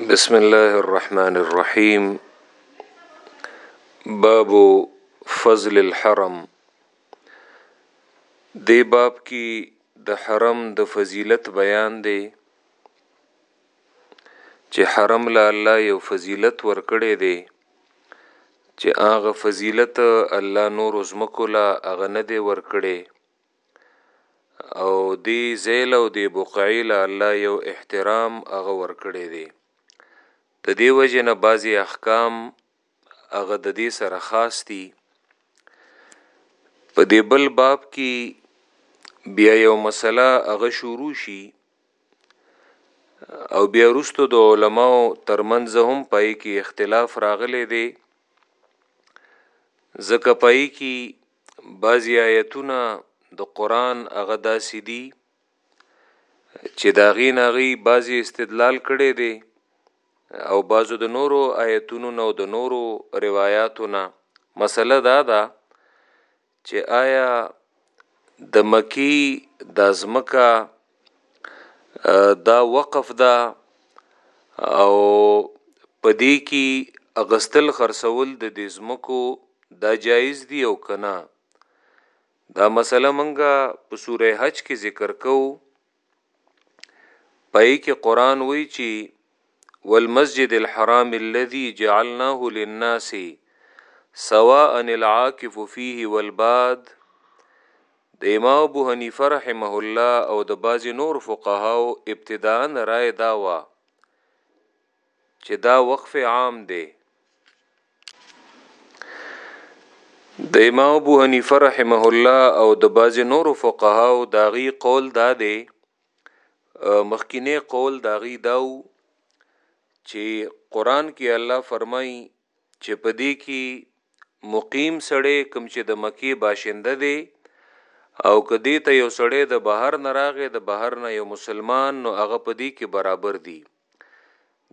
بسم الله الرحمن الرحيم باب فضل الحرم دی باب کې د حرم د فضیلت بیان دی چې حرم له الله یو فضیلت ورکړی دی چې هغه فضیلت الله نور زمکو لا هغه نه دی ورکړی او دی زیل او دی بقعی له الله یو احترام هغه ورکړی دی د دې وجه نه بعضی احکام هغه د دې سره خاص دي په دې بل باب کې بیا یو مسله هغه شروع شي او بیا وروسته د علماو ترمنځ هم پای کې اختلاف راغلی دی ځکه پای کې بعضی آیتونه د قرآن هغه داسې دي چې د هغې نه هغوی بعضې استدلال کړی دی او بعضو د نورو آیتونو نه او د نورو روایاتو نه مسله دا ده چې آیا د مکی د ازمکه دا وقف دا او پدې کې اغستل خرڅول د دې زمکو دا جایز دی او کنا دا مسله منګه په سوره حج کې ذکر کوو پای کې قران وایي چې والمسجد الحرام الذي جعلناه للناس سواء العاکف فيه والباد د امام ابو حنیفه رحمه الله او د بعضی نور فقهاو ابتداء رائے دا وا چې دا وقف عام دی د امام ابو حنیفه رحمه الله او د بعضی نور فقهاو داغي قول دا دی مخکینی قول د هغوی دا و چې قرآن کې الله فرمایي چې په دې کې مقیم سړی کوم چې د مکې باشنده دی او که دې ته یو سړی د بهر نه راغی د بهر نه یو مسلمان نو هغه په دې کې برابر دی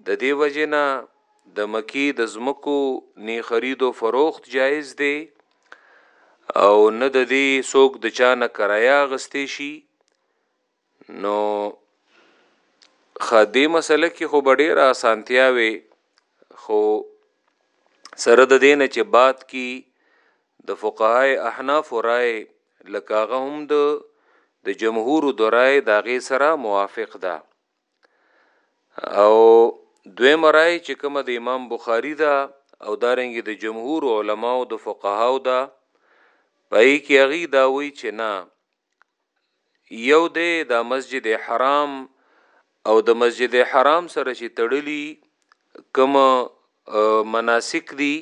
د دې وجې نه د مکې د ځمکو نه خرید او فروخت جایز دی او نه د دې څوک د چا نه کرایه اخیستی شي نو خدي مسله کې خو ډېر اسانتیا وي خو سره د دین چې بعد کې د فقهای احناف رائے لکه هغه هم د د جمهور د رائے د غي سره موافق ده او دوی مرای چې کوم د امام بخاری دا او دارنګ د جمهور علماو د فقهاو دا پای کې هغه دا وی چې نه یو دی دا مسجد حرام او د مسجد حرام سره چې تړلی کوم مناسک دي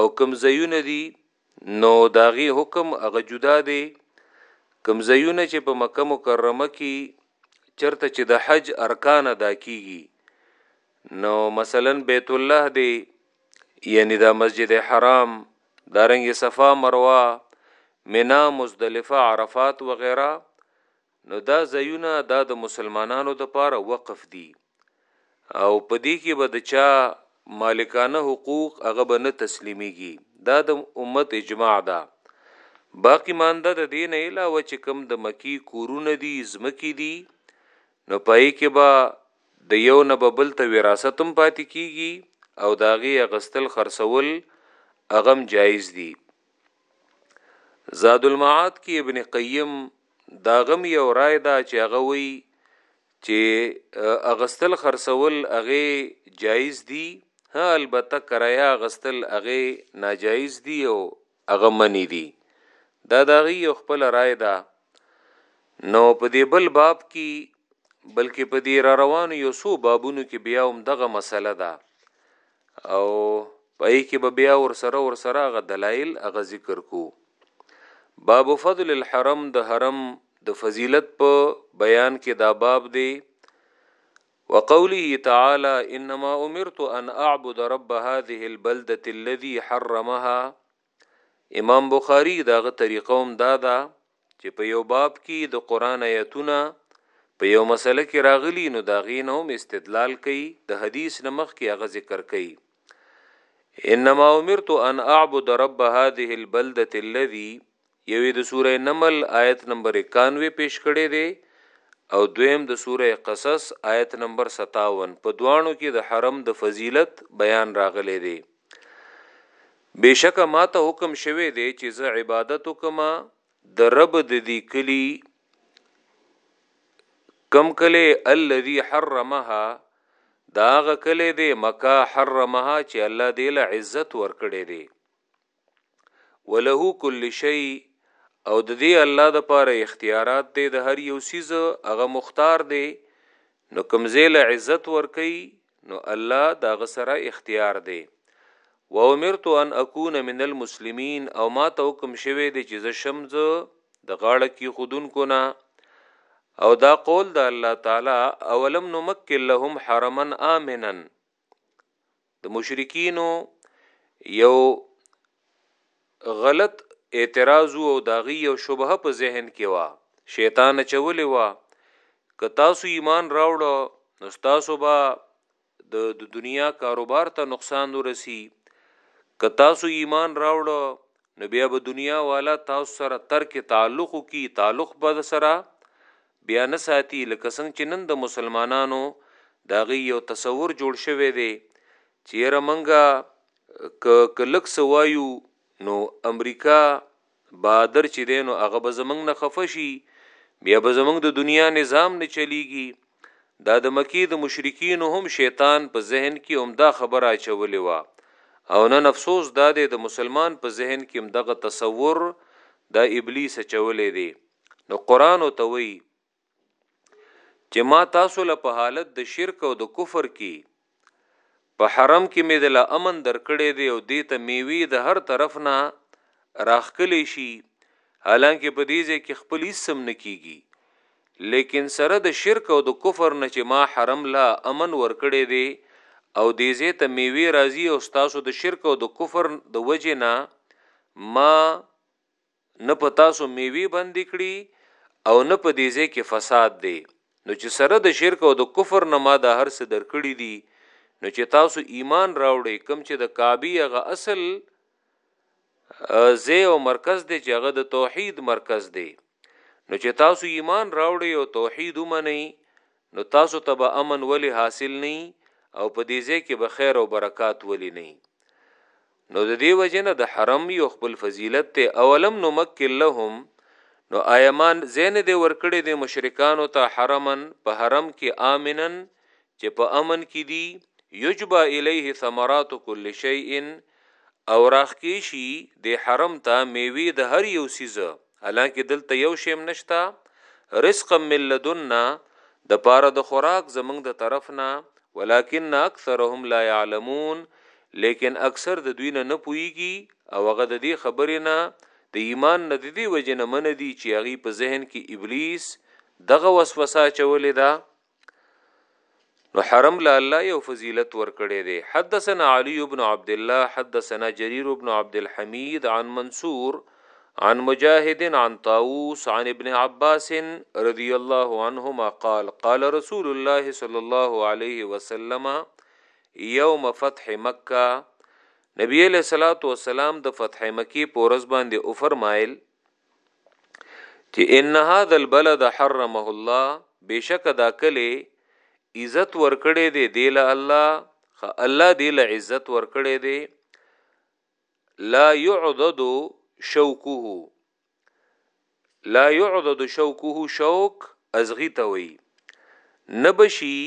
او کوم زیونه دي نو داغي حکم هغه جدا دی کوم زیونه چې په مکه مکرمه کې چرته چې د حج ارکان ادا کیږي نو مثلا بیت الله دی یعنی دا مسجد حرام دارنګ صفا مروه منا مزدلفه عرفات وغیرہ نو دا زیونه دا د مسلمانانو د پاره وقف دي او په دې کې به د چا مالکانه حقوق هغه به نه تسلیمیږي دا د امت اجماع ده باقی مانده د دین علاوه چې کم د مکی کورونه دي زمکی دي نو پای کې به د یو نه به بل ته وراثت هم پاتې کیږي او د هغې اخیستل خرڅول هغه هم جایز دي. زادالمعاد کې ابن قیم د هغه هم یو رای ده چې هغه وایي چې اخیستل خرڅول هغه جایز دي ها البته کرایه اخیستل هغه ناجایز دي او هغه منی دی دا داغی یو خپل رای ده نو په دی بل باب کی بلکه په دی را روانو یو سو بابونو کی بیا هم دغه مسله ده او پای کی به بیا ور سره ور سره غ دلایل غ ذکر کو باب فضل الحرم د حرم د فضیلت په بیان کې دا باب دی وقوله تعالی، انما امرت ان اعبد رب هذه البلدة الذي حرمها امام بخاری د هغه طریقه هم دا ده چې په یو باب کې د قران آیتونه په یو مسله کې راغلي نو دا غین هم استدلال کوي د حدیث نمخ کې هغه ذکر کوي انما امرت ان اعبد رب هذه البلده الذي یو یې د سوره نمل آیت نمبر اکانوې پیش کړی دی او دویم د سوره قصص آیت نمبر ستاون، په دواړو کې د حرم د فضیلت بیان راغلی دی، بېشکه ماته حکم شوی دی چې زه عبادت وکړم د رب د دې کلي کوم کلی الذي حرمها دا هغه کلی دی مکه حرمها چې الله دې له عزت ورکړی دی. وله کل شیء او د دې الله د پاره اختیارات دی د هر یو څیز هغه مختار دی نو کوم ځای له عزت ورکوي نو الله د هغه سره اختیار دی وامرت ان اكون من المسلمین او ما ته حکم شوی دی چې زه شم زه د غاړه کې خودونکو نه او دا قول د الله تعالی اولم نمکن لهم حرما امنا د مشرکینو یو غلط اعتراض او داغي یو شبهه په ذهن کې وا شیطان چولې وا که تاسو ایمان راوړو نو تاسو به د دنیا کاروبار ته نقصان ورسی که تاسو ایمان راوړو نو بیا به دنیا والا تاسو سره ترک تعلق وکړي، تعلق به درسره بیا نه ساتي، لکه څنګه چې نن د مسلمانانو د هغې یو تصور جوړ شوی دی چې یاره موږ که که لږ څه وایو نو امریکا بهادر چې دی نو هغه به زموږ نه خفه شي، بیا به زموږ د دنیا نظام نه چلېږي. دا د مکی د مشرکین هم شیطان په ذهن کې هم دا خبره اچولې و او نن افسوس دا دی د مسلمان په ذهن کې هم دغه تصور دا ابلیس چولې دی نو قران او توي چې ما تاسو له په حالت د شرک او د کفر کې په حرم کې مې دله امن درکړی دی او دې ته میوې د هر طرف نه راخکلی شي حالانکه په دې ځای کې خپل اسم نه کیږي لیکن سره د شرک او د کفر نه چې ما حرم لا امن ورکړی دی او دې ځای ته میوې راځي او ستاسو د شرک او د کفر د وجې نه ما نه په تاسو میوې بندې کړي او نه په دې ځای کې فساد دی، نو چې سره د شرک او د کفر نه ما دا هر څه درکړي دي، نو چې تاسو ایمان راوړئ، کوم چې د کعبې هغه اصل ځای او مرکز دی چې هغه د توحید مرکز دی، نو چې تاسو ایمان راوړئ او توحید ومنئ، نو تاسو ته به امن ولې حاصل نه او په دې ځای کې به خیر او برکات ولې نه نو د دې وجه نه د حرم یو خپل فضیلت ته اولم نو مکه لهم نو ایمان زین دې ورکړې د مشرکانو ته حرمن په حرم کې امنن چې په امن کې دي یجبا الیه ثمرات کل شیء او راخ کې شي د حرم ته میوي د هر یو سیزه حالانکه دلته یو شی هم نشته رزق من لدنا د پاره د خوراک زمنګ د طرف نه ولکن اکثرهم لا يعلمون لیکن اکثر د دوی نه نه پويږي او هغه د دې خبرې نه د ایمان نه د دې وجه نه من دي چې هغه په ذهن کې ابلیس دغه وسوسه چولې ده نو حرم لا الله یو فضیلت ورکړی دی حدثنا علی ابن عبد الله حدثنا جرير ابن عبد الحميد عن منصور عن مجاهد عن طاووس عن ابن عباس رضی الله عنهما قال قال رسول الله صلی الله علیه وسلم یوم فتح مکه نبی علیہ الصلوۃ والسلام د فتح مکی پورز باندې او فرمایل چې ان هذا البلد حرمه الله بشک دا کلی عزت ورکړې دی دیل الله خ الله دیل عزت ورکړې دی لا يعضد شوکه لا يعضد شوکه شوک ازغی ته وی نبشی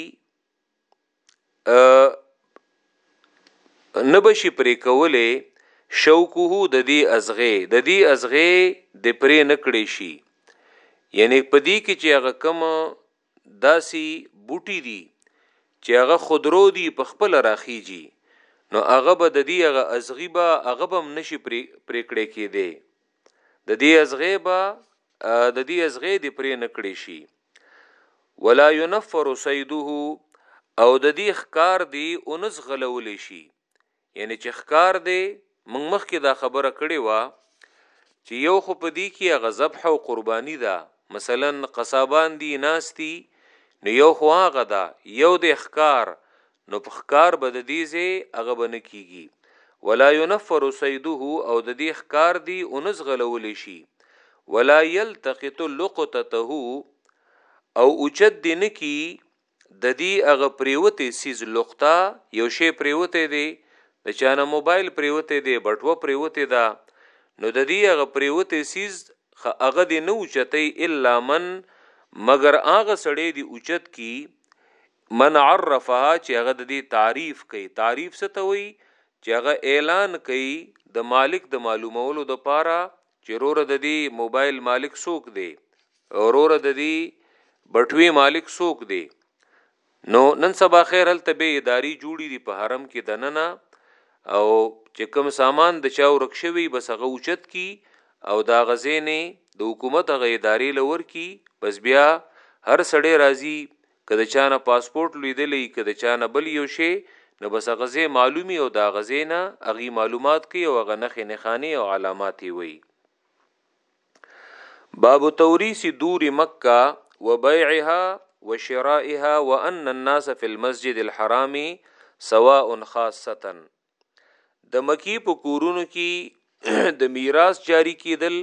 نبشي پرې کولې شوکه د دې ازغه د دې ازغه د پرې نکړې شي یعنی په دې کې چې هغه کم داسي بوټي دي چې هغه خودرو دي په خپل راخیږي نو هغه به د دې هغه ازغي به هغه به نشي پرې پرې کړې کې دی د دې ازغې به د دې ازغې دې پرې نکړې شي ولا ينفر سيده او د دې ښکار دی اونس غلول شي یعنی چې ښکار دی موږ مخکې دا خبره کړې و چې یو خو په دې کې غضب او قرباني ده مثلا قصابان دي ناستی نو یو خو هغه ده یو د ښکار نو په ښکار به ددې ځای هغه به نه کیږي ولا ينفر صيده او ددې ښکار دي اونه ځغلول شي ولا يلتقط لقطته او اوچت دي نه کی ددې هغه پریوته سیز لقطه یو شی پریوته دی د چانه موبایل پریوته دی بټوه پریوته ده نو د دې هغه پریوته سیز هغه دی نه اوچتې الا من مگر هغه سړی دی اوچت کی من عرفها چې هغه د دې تعریف کوي، تعریف څه ته وایي؟ چې هغه اعلان کوي د مالک د معلومولو لپاره چې وروره د دې موبایل مالک څوک دی؟ وروره د دې بټوې مالک څوک دی؟ نو نن سبا خیر هلته به اداري جوړي دي په حرم کې دننه او چې کوم سامان د چا ورک شوی بس هغه اوچت کی او دا غزینې د حکومت هغه ادارې لور کی بس بیا هر سړی راضي که د چا نه پاسپورټ لویدلی وي که د چا نه بل یو شی نو بس هغه ځای معلوم وي او د هغه ځای نه هغوی معلومات کوي او هغه نښې نښانې او علامات یې وایي. باب توريث دور مکه وبيعها وشرائها وان الناس في المسجد الحرام سواء خاصه د مکی په کورونو کې د میراث جاری کېدل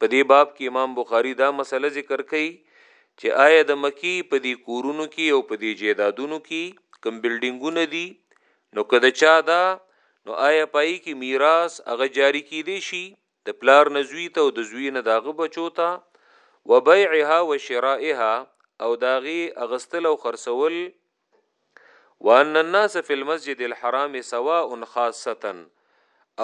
په دې باب کې امام بخاری دا مسله ذکر کړي چې آیا د مکی په دې کورونو کې او په دې جیدادونو کې کم بلډینګونه دي نو کده چا دا نو آیا پای کې میراث هغه جاری کی دی شي د پلار نزوی ته او د زوی نه داغه بچو ته وبيعها وشرائها او داغي اغستل او خرڅول وان الناس فی المسجد الحرام سواء خاصتا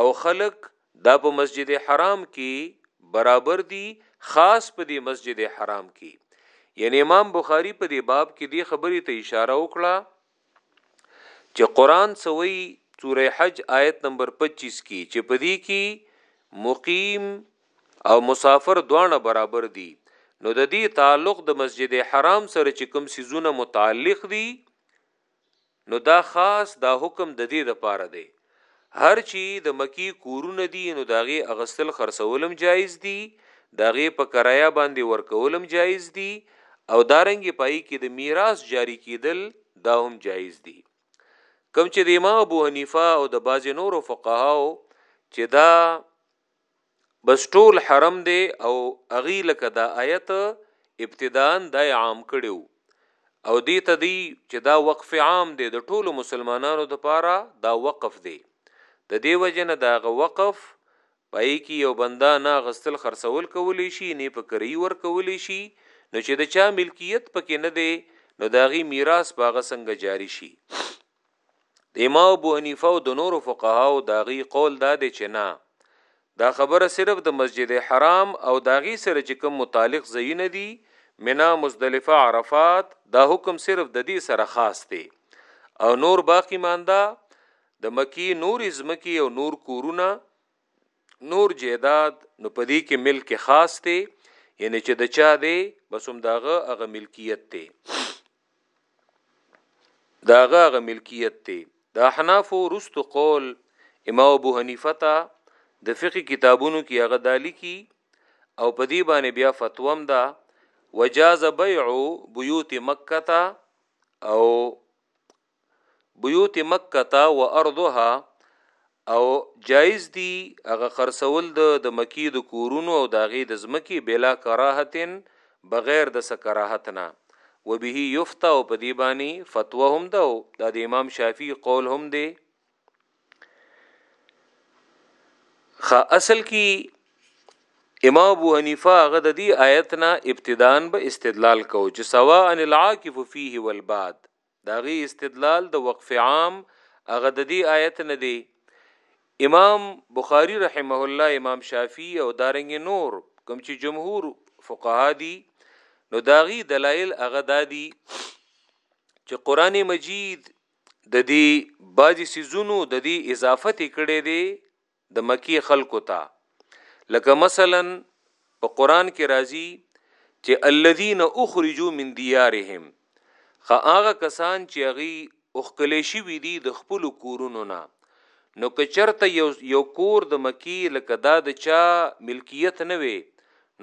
او خلق دا په مسجد حرام کې برابر دي خاص په دې مسجد حرام کې یعنی امام بخاری په دې باب کې دې خبرې ته اشاره وکړه چې قران سوی سوره حج آیت نمبر 25 کې چې په دې کې مقیم او مسافر دواړه برابر دي نو د دې تعلق د مسجد حرام سره چې کوم سيزونه متعلق دي نو دا خاص دا حکم د دې د پاره دی هر چی د مکی کورونه دي نو داغه اغستل خرڅولم جایز دي داغه په کرایا باندې ورکولم جایز دي او دارنګ پای کې د میراث جاری کیدل دا هم جایز دي کم چې د امام ابو حنیفه او د باز نورو فقهاو چې دا بس ټول حرم دی او اغي لکه دا آیت ابتدان دا عام کړیو او دې ته دی چې دا وقف عام دی د ټولو مسلمانانو لپاره دا وقف دی د دې وجنه دا غ وقف پای کې یو بندا نه غستل خرڅول کولی شي نه په کری ور کولی شي نو چې د چا ملکیت پکې نه دی نو داغي میراث باغه څنګه جاری شي د امام ابو حنیفه او د نورو فقهاو داغي قول دا دی چې نه دا خبره صرف د مسجد حرام او داغي سره چې کوم متعلق ځایونه دي منا مزدلفه عرفات دا حکم صرف د دې سره خاص دی او نور باقی ماندا د مکی نور ازمکی او نور کورونه نور جیداد نو په دې کې ملک خاص دی یعنی چې د چا دی بس هم داغه هغه ملکیت دی داغه هغه ملکیت دی د احناف رست قول امام ابو حنیفه ته د فقه کتابونو کې هغه دالی کی او په دې باندې بیا فتوم دا وجاز بيع بيوت مکه او بیوت مکه و ارضها او جایز دی هغه خرڅول د د مکی د کورونو او داغي د زمکی بلا کراهتن بغیر د سکراهت نه وبه یفتا او په دی بانی فتوا هم ده او دا د امام شافعی قول هم دی خا اصل کی امام ابو حنیفه هغه د دې آیت نه ابتداء به استدلال کو چې سواء العاکف فيه والباد د هغې استدلال د وقف عام هغه د دې آیت نه دی امام بخاری رحمه الله امام شافعی او دارنګ نور کوم چې جمهور فقها دي نو داغي دلایل هغه دادي چې قران مجید د دې باج سيزونو د دې اضافت کړي دي د مکې خلکو ته لکه مثلا په قرآن کې راځي چې الذين اخرجوا من ديارهم خه هغه کسان چې هغه اخکلې شوي دي د خپل کورونو نه نو که چرته یو یو کور د مکی لکه دا د چا ملکیت نه وي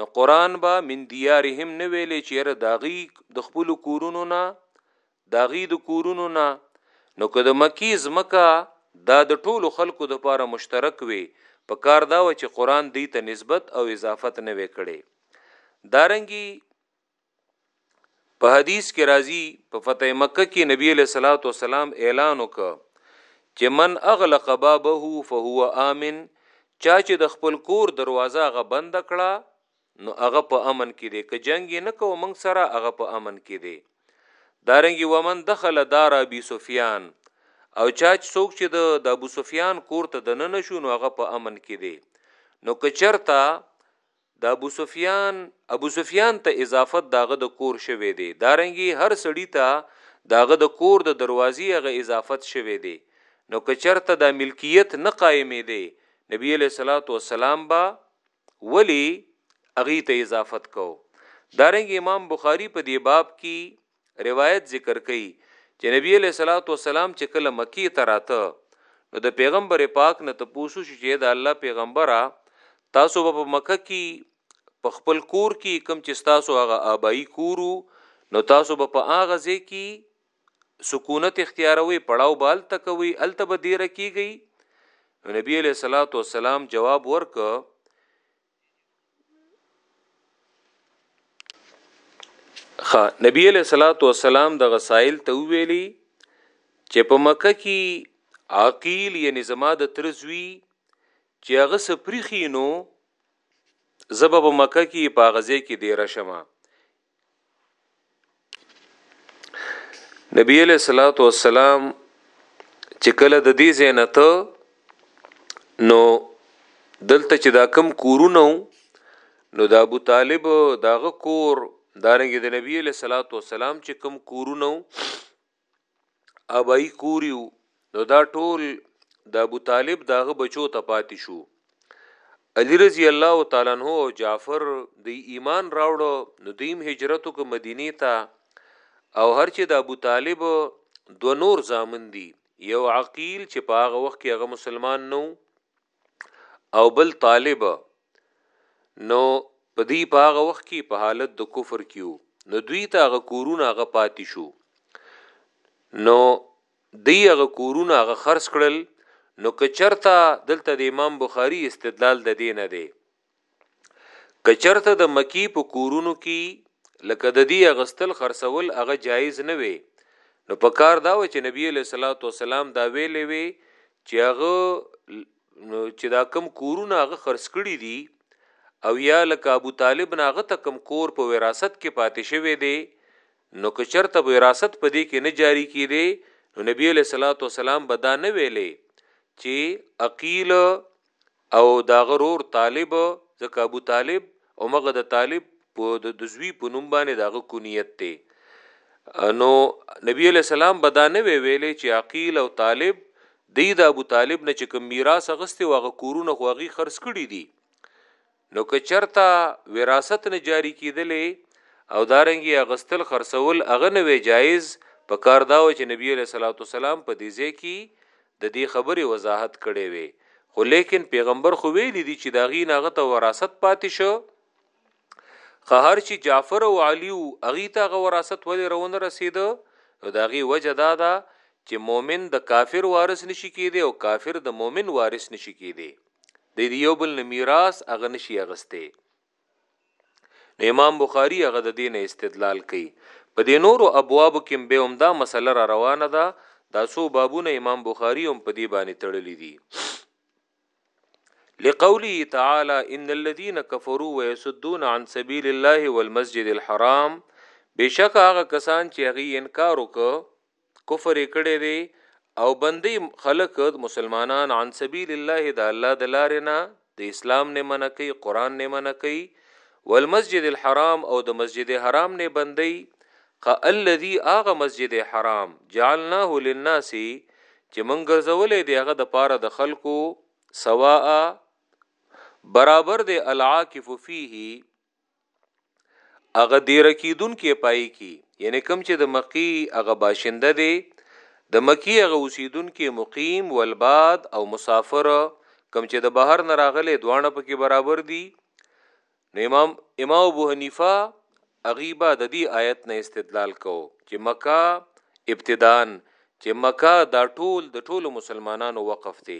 نو قران با من دیارهم نه ویلې چیرې داغي د خپل کورونو نه د هغوی د کورونو نه، نو که د مکې ځمکه دا د ټولو خلکو لپاره مشترک وی، پکار دا وه چې قرآن دوی ته نسبت او اضافت نه وی کړی. دارنګه په حدیث کې راځي، په فتح مکه کې نبی علیه الصلوة والسلام اعلان وکړ چې من اغلق بابه فهو آمن، چا چې د خپل کور دروازه هغه بنده کړه، نو هغه په امن کې دی که جنگ یې نه کوو موږ سره هغه په امن کې دی دارنګي ومن دخل دار ابي سفيان او چا څوک چې د د ابو سفيان کور ته د نن شو نو هغه په امن کې دی نو که چرته د ابو سفیان ابو سفیان ته اضافت داغه د کور شوی دی دارنګي هر سړی ته داغه د کور د دروازې هغه اضافت شوی دی نو کچرته د ملکیت نه قائمې دی نبی علیہ الصلوۃ والسلام با ولي هغه ته اضافت کو دارنګ امام بخاری په دې باب کی روایت ذکر کئ چې نبی علیه الصلاۃ والسلام چې کله مکی ته راته نو د پیغمبر پاک نه تپوسو شو چې د الله پیغمبره تاسو په مکه کی په خپل کور کی کم چې تاسو هغه آبائی کورو نو تاسو به په هغه ځای کی سکونت اختیاروي پړاو به هلته کوي هلته به دیر کیږي نو نبی علیہ الصلوۃ والسلام جواب ورک خا نبی علیہ الصلوۃ والسلام د غسائل ته ویلي چې په مکه کې عقیل یعنی زما د ترزوی چې هغه سپریخینو زبب مکه کې په غزه کې ډیر شمه نبی علیہ الصلوۃ والسلام چې کله د دې زینته نو دلته چې دا کم کورونه نو د ابو طالب داغه کور دارنګ د نبی علیہ الصلوۃ والسلام چې کم کورونه ابايي کور یو نو دا ټول د ابو طالب داغه بچو ته پاتې شو علی رضی الله تعالی عنہ او جعفر د ایمان راوړو نو دیم هجرتو کو مدینه ته او هر چې د ابو طالب دو نور زامن دي یو عقیل چې په هغه وخت کې هغه مسلمان نو او بل طالب نو په دی په هغه وخت کې په حالت د کفر کیو نو دوی ته هغه کورونه هغه پاتې شو نو دی هغه کورونه هغه خرڅ کړل نو که چرته دلته د امام بخاری استدلال د دینه دی کچرته د مکی په کورونو کې لکه د دې اغستل خرڅول هغه جایز نه وي نو په کار دا و چې نبی له صلوات و سلام دا ویلې وي چې هغه چې دا کم کورونه هغه خرڅ کړي دي او یا لکه ابو طالب ناغه ته کم کور په وراثت کې پاتې شوی دی نو که چرته وراثت په دې کې نه جاری کیږي نو نبی له صلوات و سلام به دا نه ویلې چې عقیل او د هغه رور طالب ځکه ابو طالب همغه د طالب په د زوی په نوم باندې د هغه کنیت دی نو نبی علی السلام بدانه وی ویلې چې عقیل او طالب دی د ابو طالب نه چې کوم میراث غسته واغه کورونه خوغي خرڅ کړي دي نو که چرته وراثت نه جاری کیدلې او دارنګي اغستل خرڅول اغه نه وی جایز په کار دا و چې نبی علیہ الصلوۃ والسلام په دې ځای کې د دې خبرې وضاحت کړی وی خو لیکن پیغمبر خو ویلی دی چې د هغې نه هغه ته وراثت پاتې شو خه هر چې جعفر او علی او هغې ته هغه وراثت ولې رونه رسېده نو د هغې وجه دا ده چې مؤمن د کافر وارث نشي کېدی او کافر د مؤمن وارث نشي کېدی د دې یو بل نه میراث هغه نشي اغستی نو امام بخاری هغه د دې نه استدلال کوي په دې نورو ابوابو کې به هم دا مسله را روانه ده دا څو بابونه امام بخاری هم په دې باندې تړلې دي لقوله تعالی ان الذين كفروا ويسدون عن سبيل الله والمسجد الحرام بشک هغه کسان چې هغه انکار وکړ کفر یې کړی دی او بندي خلک مسلمانان عن سبیل الله د الله د لارې نه د اسلام نه منع کوي قران نه منع کوي والمسجد الحرام او د مسجد حرام نه بندي قا الذي اغه مسجد حرام جعلناه للناس چې من ګرځولې دی هغه د پاره د خلکو سواء برابر دی العاکف فيه هغه دیر کیدون کې پای کی یعنی کم چې د مکی هغه باشنده دی د مکی هغه اوسیدون کې مقیم والباد او مسافر کم چې د بهر نه راغلي دوانه پکې برابر دي نو امام امام ابو حنیفه اغیبا د دې آیت نه استدلال کو چې مکه ابتدان چې مکه دا ټول د ټولو مسلمانانو وقف دی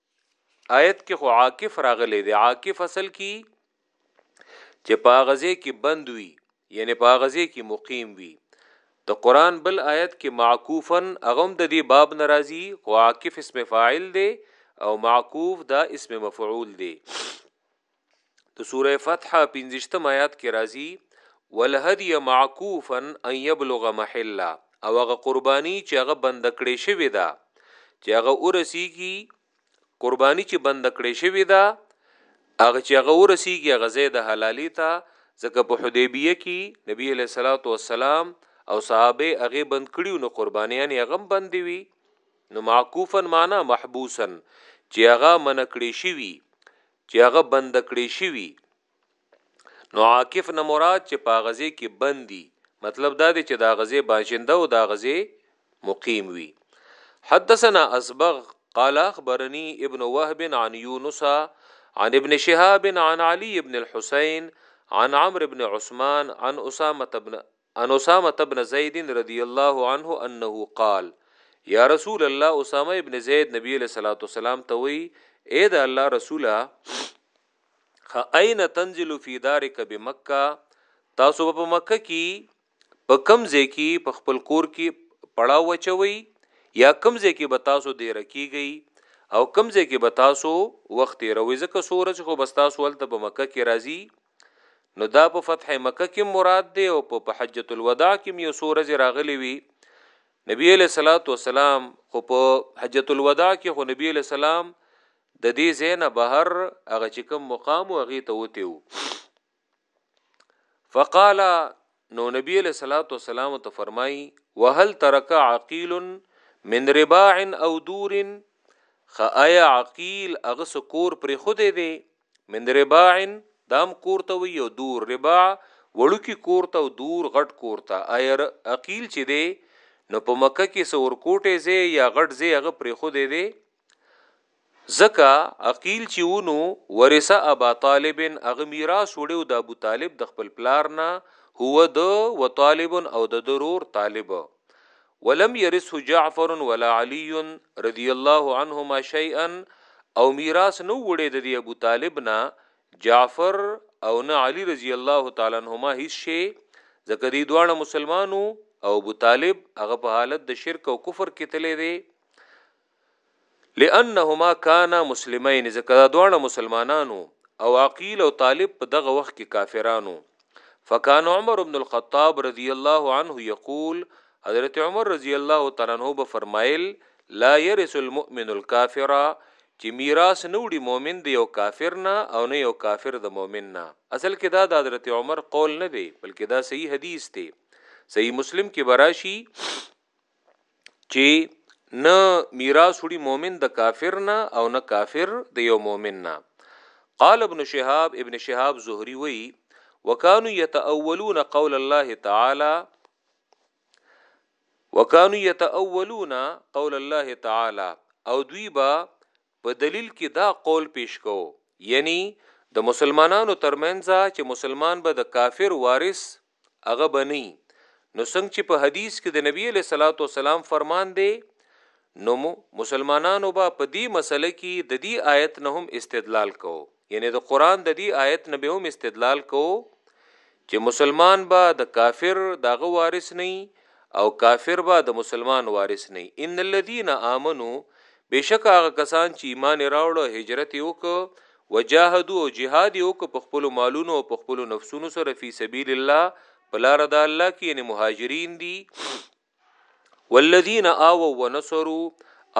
آیت کې خو عاکف راغلی دی عاکف اصل کی چې په غزه کې بند وي یعنی په غزه کې مقیم وي د قران بل آیت کې معکوفن اغم د دې باب ناراضي خو عاکف اسم فاعل دی او معکوف دا اسم مفعول دی د سوره فتح 15 آیات کې راځي ولهدی معکوفا ان یبلغ محلا او هغه قربانی چې هغه بند کړې شوی دا چې هغه ورسیږي قربانی چې بند کړې شوی دا هغه چې هغه ورسیږي هغه زید حلالي ته ځکه په حدیبیه کې نبی علیہ الصلوۃ والسلام او صحابه هغه بند کړیو نو قربانیان هغه بند وی نو معکوفا معنا محبوسا چې هغه منکړې شوی چې هغه بند کړې شوي نو عاکف نه مراد چې په غزه کې بندي مطلب دا دی چې دا غزه باشنده او دا غزه مقیم وي حدثنا اسبغ قال اخبرني ابن وهب عن يونس عن ابن شهاب عن علي بن الحسين عن عمرو بن عثمان عن اسامه بن عن اسامة بن زيد رضي الله عنه انه قال، يا رسول الله اسامه ابن زيد نبي عليه الصلاة والسلام ته وایي، اې د الله رسوله! خه اين تنزل في دارک بمکه، تاسو به په مکه کي په کوم ځای کي په خپل کور کي پړاو اچوئ يا کوم ځای کي به تاسو دېره کېږئ او کوم ځای کي به تاسو وخت تېروئ، ځکه څو ورځي خو به ستاسو هلته په مکه کي راځي. نو دا په فتح مکه کې مراد دی او په حجۃ الوداع کې یو سورې ځې راغلي وي نبی علیہ الصلوۃ والسلام خو په حجۃ الوداع کې خو نبی علیہ السلام د دې زین بهر هغه چې کوم مقام او هغه ته وته وو فقال نو نبی علیہ الصلوۃ والسلام ته فرمای وهل ترک عقیل من رباع او دور خایا عقیل اغس کور پر خود دی من رباع دام کور ته وی او دور رباع وړوکی کور ته او دور غټ کور ته ایر عقیل چې دی نو په مکه کې سور کوټه زی یا غټ زی هغه پرې خو دی دی زکه عقیل چې ونو ورثه ابا طالب هغه میراث وړو د ابو طالب د خپل پلار نه هو د و طالب او د ضرور طالب ولم يرثه جعفر ولا علي رضي الله عنهما شيئا او ميراث نه وړې د دې ابو طالب نه جعفر او نه علي رضي الله تعالی عنهما هيڅ شی ځکه دې دواړه مسلمانو او ابو طالب هغه په حالت د شرک او کفر کې تللی دی لانهما کانا مسلمین ځکه دا دواړه مسلمانانو او عقیل او طالب په دغه وخت کې کافرانو فکان عمر بن الخطاب رضی الله عنه یقول حضرت عمر رضی الله تعالی عنہ به فرمایل لا يرث المؤمن الكافر چې میراث نوړي مؤمن دی یو کافر نه او نه یو کافر د مؤمن نه اصل کې دا د حضرت عمر قول نه دی بلکې دا صحیح حدیث دی صحیح مسلم کې براشي چې نه میراث وړي مؤمن د کافر نه او نه کافر د یو مؤمن نه قال ابن شهاب ابن شهاب زهري وی وکانو يتاولون قول الله تعالی وکانو يتاولون قول الله تعالی او دوی با په دلیل کي دا قول پیش کوو، یعنی د مسلمانانو تر منځ چي مسلمان به د کافر وارث هغه به نه يي، نو څنګ چي په حدیث کي د نبي علیه الصلوة والسلام فرمان دی، نو مسلمانانو به په دي مسئله کي ددي آیت نه هم استدلال کوو. یعنی د قران د دی آیت نه به هم استدلال کو چې مسلمان به د کافر دغه وارث نه او کافر به د مسلمان وارث نه ان الذين امنو بشک هغه کسان چې ایمان راوړ هجرت وک وجاهدوا او جهاد وک په خپل مالونو او په خپل نفسونو سره فی سبیل الله په لار د الله کې یعنی مهاجرین دي والذین آووا ونصروا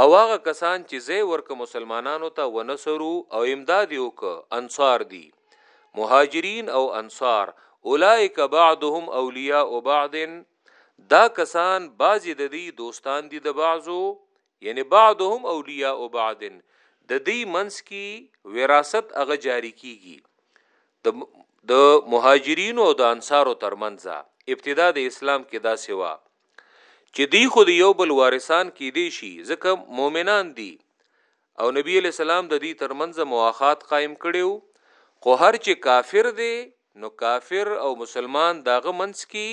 او هغه کسان چې زی ورک مسلمانانو ته ونصرو او امداد یو ک انصار دی مهاجرین او انصار اولائک بعضهم اولیاء بعض دا کسان بعضی د دی دوستان دي د بعضو یعنی بعضهم اولیاء بعض د دی منځ کی وراثت هغه جاری کیږي د د مهاجرینو او د انصارو ترمنځ ابتدا د اسلام کې دا سوا چې دی خو د یو بل وارثان کې دی شي ځکه مؤمنان دي او نبی علی السلام د دې ترمنځ مواخات قائم کړیو خو هر چې کافر دی نو کافر او مسلمان داغه منس کی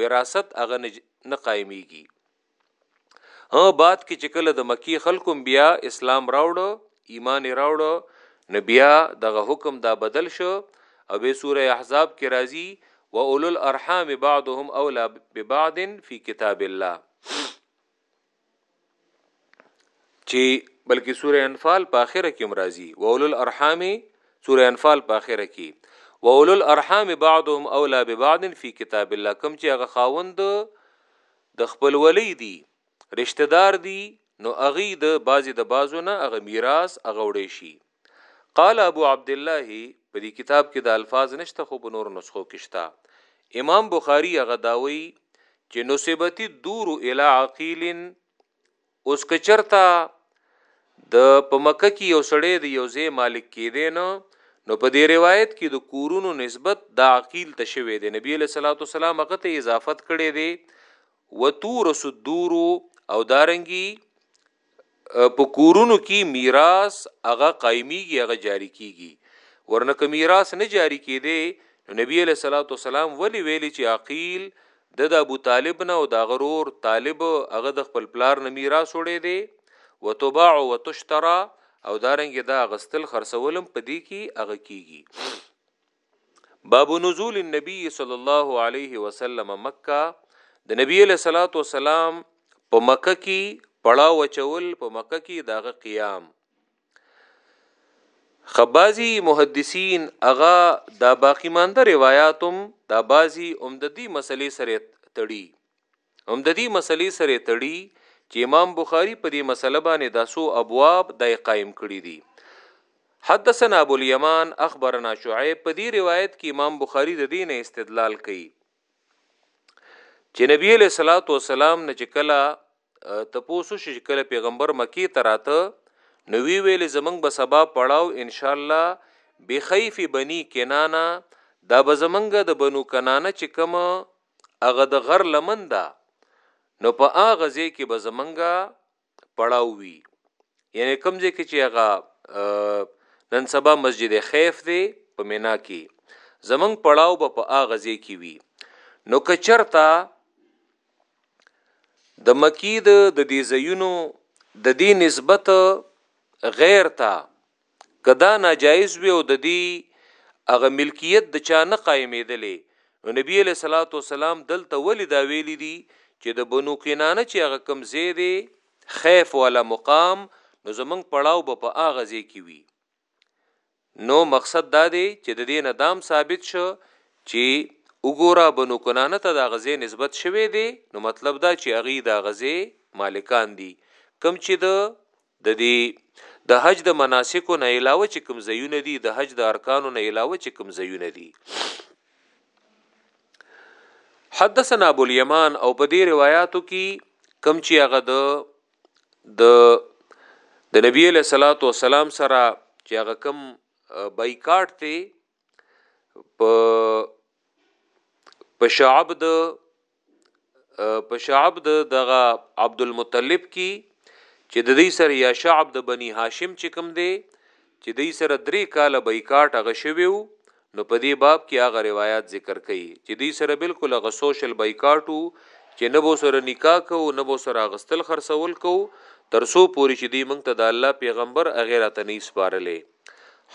وراثت هغه نه قائمیږي ها بعد کې چې کله د مکی خلکو بیا اسلام راوړو ایمان راوړو نو بیا دغه حکم دا بدل شو او به سوره احزاب کې راځي و اولو الارحام بعضهم اولا ببعض فی کتاب الله چې بلکې سوره انفال په اخره کې مرাজি و اولو الارحام سوره انفال په اخره کې و اولو الارحام بعضهم اولا ببعض فی کتاب الله کوم چې هغه خاوند د خپلولۍ دي، رشته دار دي، نو هغوی د بعضې د بعضو نه هغه ميراث هغه وړی شي. قال ابو عبدالله، په دې کتاب کې دا الفاظ نشته خو په نورو نسخو کې شته. امام بخاري هغه دا وايي چې نسبت الدور الي عقيل، اوس که چرته د په مکه کې یو سړی د یو ځای مالک کېدی نه نو په دې روایت کې د کورونو نسبت د عقیل ته شوی دی نبی له صلوات والسلام هغه ته اضافت کړی دی وتور صدور او دارنګي په کورونو کې میراث هغه قایمیږي هغه جاری کیږي ورنه که میراث نه جاری کېده نو نبی له صلوات والسلام ولی ویلی چې عقیل ده د ابو طالب نه او د هغه رور طالب هغه د خپل پلار نه میراث وړی دی وتباع وتشترا او دارنګ دا غستل خرڅولم په دې کې هغه کیږي باب نزول النبي صلی الله علیه وسلم مکه د نبی له صلوات و سلام په مکه کې پړا وچول په مکه کې داغه قیام خبازی محدثین هغه دا باقی مانده روایات هم دا بازی هم د دې مسلې سره تړي هم د دې مسلې سره تړي چې امام بخاری په دې مسله باندې د سو ابواب دای قائم کړی دي حدثنا ابو اليمان اخبرنا شعيب په دې روایت کې امام بخاری د دین استدلال کوي چې نبی له صلوات و سلام نه چې کله تپوسو شي چې کله پیغمبر مکی ته راته نو وی ویل زمنګ به سبا پړاو ان شاء الله بخیف بنی کنانا دا به زمنګ د بنو کنانا چې کوم هغه د غر لمن ده نو په هغه ځای کې به زمنګ پړاو وي یعنی کوم ځای کې چې هغه نن سبا مسجد خیف دی په مینا کې زمنګ پړاو به په هغه ځای کې وي نو که چرته د مکی د د دې زینو د دې نسبت غیر ته که دا ناجائز وی او د دی هغه ملکیت د چا نه قائمیدلی نو نبی علیه الصلاة والسلام دلته ولی دا ویلی دی چه د بنو کنانه چه هغه کوم ځای دی خیف والا مقام نو زمونږ پړاو به په هغه ځای کی وی نو مقصد دا دی چه د دی نه دام ثابت شو چه وګوره بنو کنانه ته د هغه ځای نسبت شوی دی نو مطلب دا چه هغوی د هغه ځای مالکان دی کوم چه د د دې د حج د مناسکو نه علاوه چې کوم ځایونه دي د حج د ارکانو نه علاوه چې کوم ځایونه دي حدثنا ابو اليمان او په دې روایتو کې کم چې هغه د د د نبی له صلوات و سلام سره چې هغه کم بایکاټ ته په په شعب د په شعب د دغه عبد المطلب کی چې د دې سره یا شعب د بنی هاشم چې کوم دی چې دې سره درې کاله بایکاټ هغه شوی وو نو په دې باب کې هغه روایت ذکر کړي چې دې سره بالکل هغه سوشل بایکاټو چې نه بو سره نکاح کو نه بو سره غستل خرڅول کو ترسو پوری چې دې مونږ ته د الله پیغمبر اغه راته نه سپارلې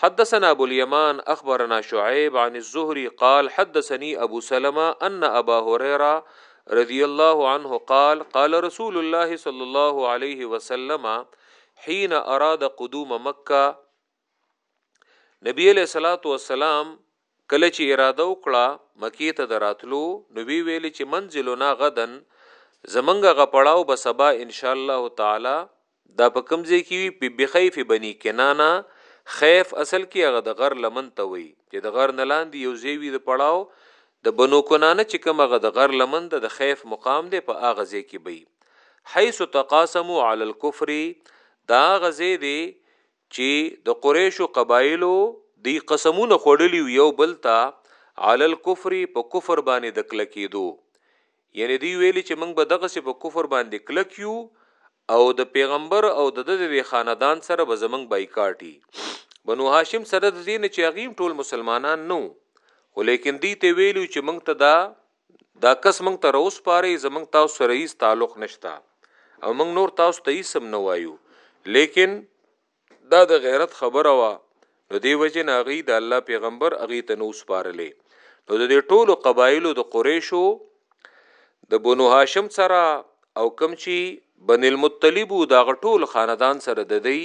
حدثنا ابو اليمان اخبرنا شعيب عن الزهري قال حدثني ابو سلمة ان ابا هريره رضي الله عنه قال قال رسول الله صلى الله عليه وسلم حين اراد قدوم مكه نبی علیہ الصلوۃ والسلام کله چې اراده وکړه مکې ته د راتلو نو وی ویل چې منزلنا غدا زمونږ هغه پړاو به سبا ان شاء الله تعالی دا په کوم ځای کې وي په بخیف بنی کنانه خیف اصل کې هغه د غر لمن ته وي چې د غر نه لاندې یو ځای وي د پړاو د بنو کنانه چې کوم هغه د غر لمن د خیف مقام دی په هغه ځای کې وي حيث تقاسموا على الكفر دا غزه دی چي د قريشو قبايلو دوی قسمونه خوړلي وو يو بل ته علی الکفر په کفر باندي د کلکيدو يعني دوی ويلي چي موږ به دغسي په کفر باندي کلک يو او د پيغمبر او دده د دې خاندان سره به زموږ بايکاټ يي بنو هاشم سره د دې نه چي هغوی هم ټول مسلمانان نه وو خو ليکن دوی ته يې ويلي وو چي موږ ته دا دا کس موږ ته راوسپارئ، زموږ تاسو سره هیڅ تعلق نشته او موږ نور تاسو ته هیڅ هم نه وایو، لیکن دا د غیرت خبره وه نو دې وجې نه هغوی د الله پیغمبر هغوی ته نه و سپارلی، نو د دې ټولو قبایلو د قریشو د بنو هاشم سره او کوم چې بنی المطلب وو د هغه ټول خاندان سره د دوی.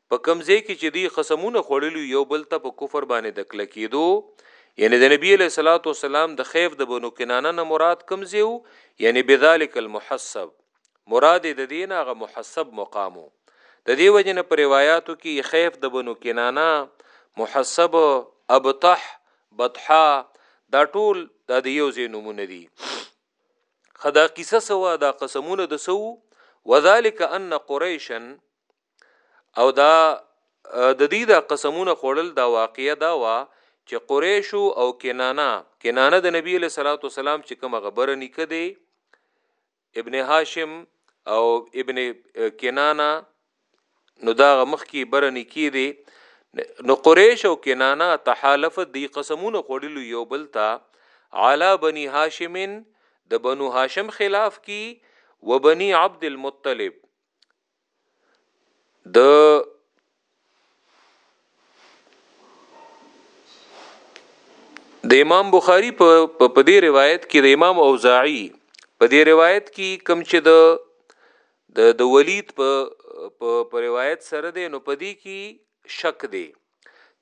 په کوم ځای کې چې دوی قسمونه خوړلي یو بل ته په کفر باندې د کلکېدو یعنی د نبی علیه الصلاۃ والسلام د خیف د بنو کنانه نه مراد کوم ځای وو یعنی بذلک المحسب مراد د دین هغه محسب مقامو د دې وجنه په روایتو کې خیف د بنو کنانه محسب ابطح بطحا دا ټول د یو ځای نمونه دي خدا قصه سوا دا قسمونه د سو وذالک ان قریشن او دا د دې د قسمونه خوړل دا واقعیا دا وا چې قریشو او کنانه کنانه د نبی له صلوات والسلام چې کوم غبره نیکه دی ابن هاشم او ابن کنانه نو دا مخ کې بر نیکی دی نو قریش او کنانه تحالف دی قسمونه خوړل یو بل ته علا بنی هاشم د بنو هاشم خلاف کی و بنی عبد المطلب د د امام بخاری په په دې روایت کې د امام اوزاعی په دې روایت کې کم چې د د ولید په په روایت سره دی نو پدې کې شک دی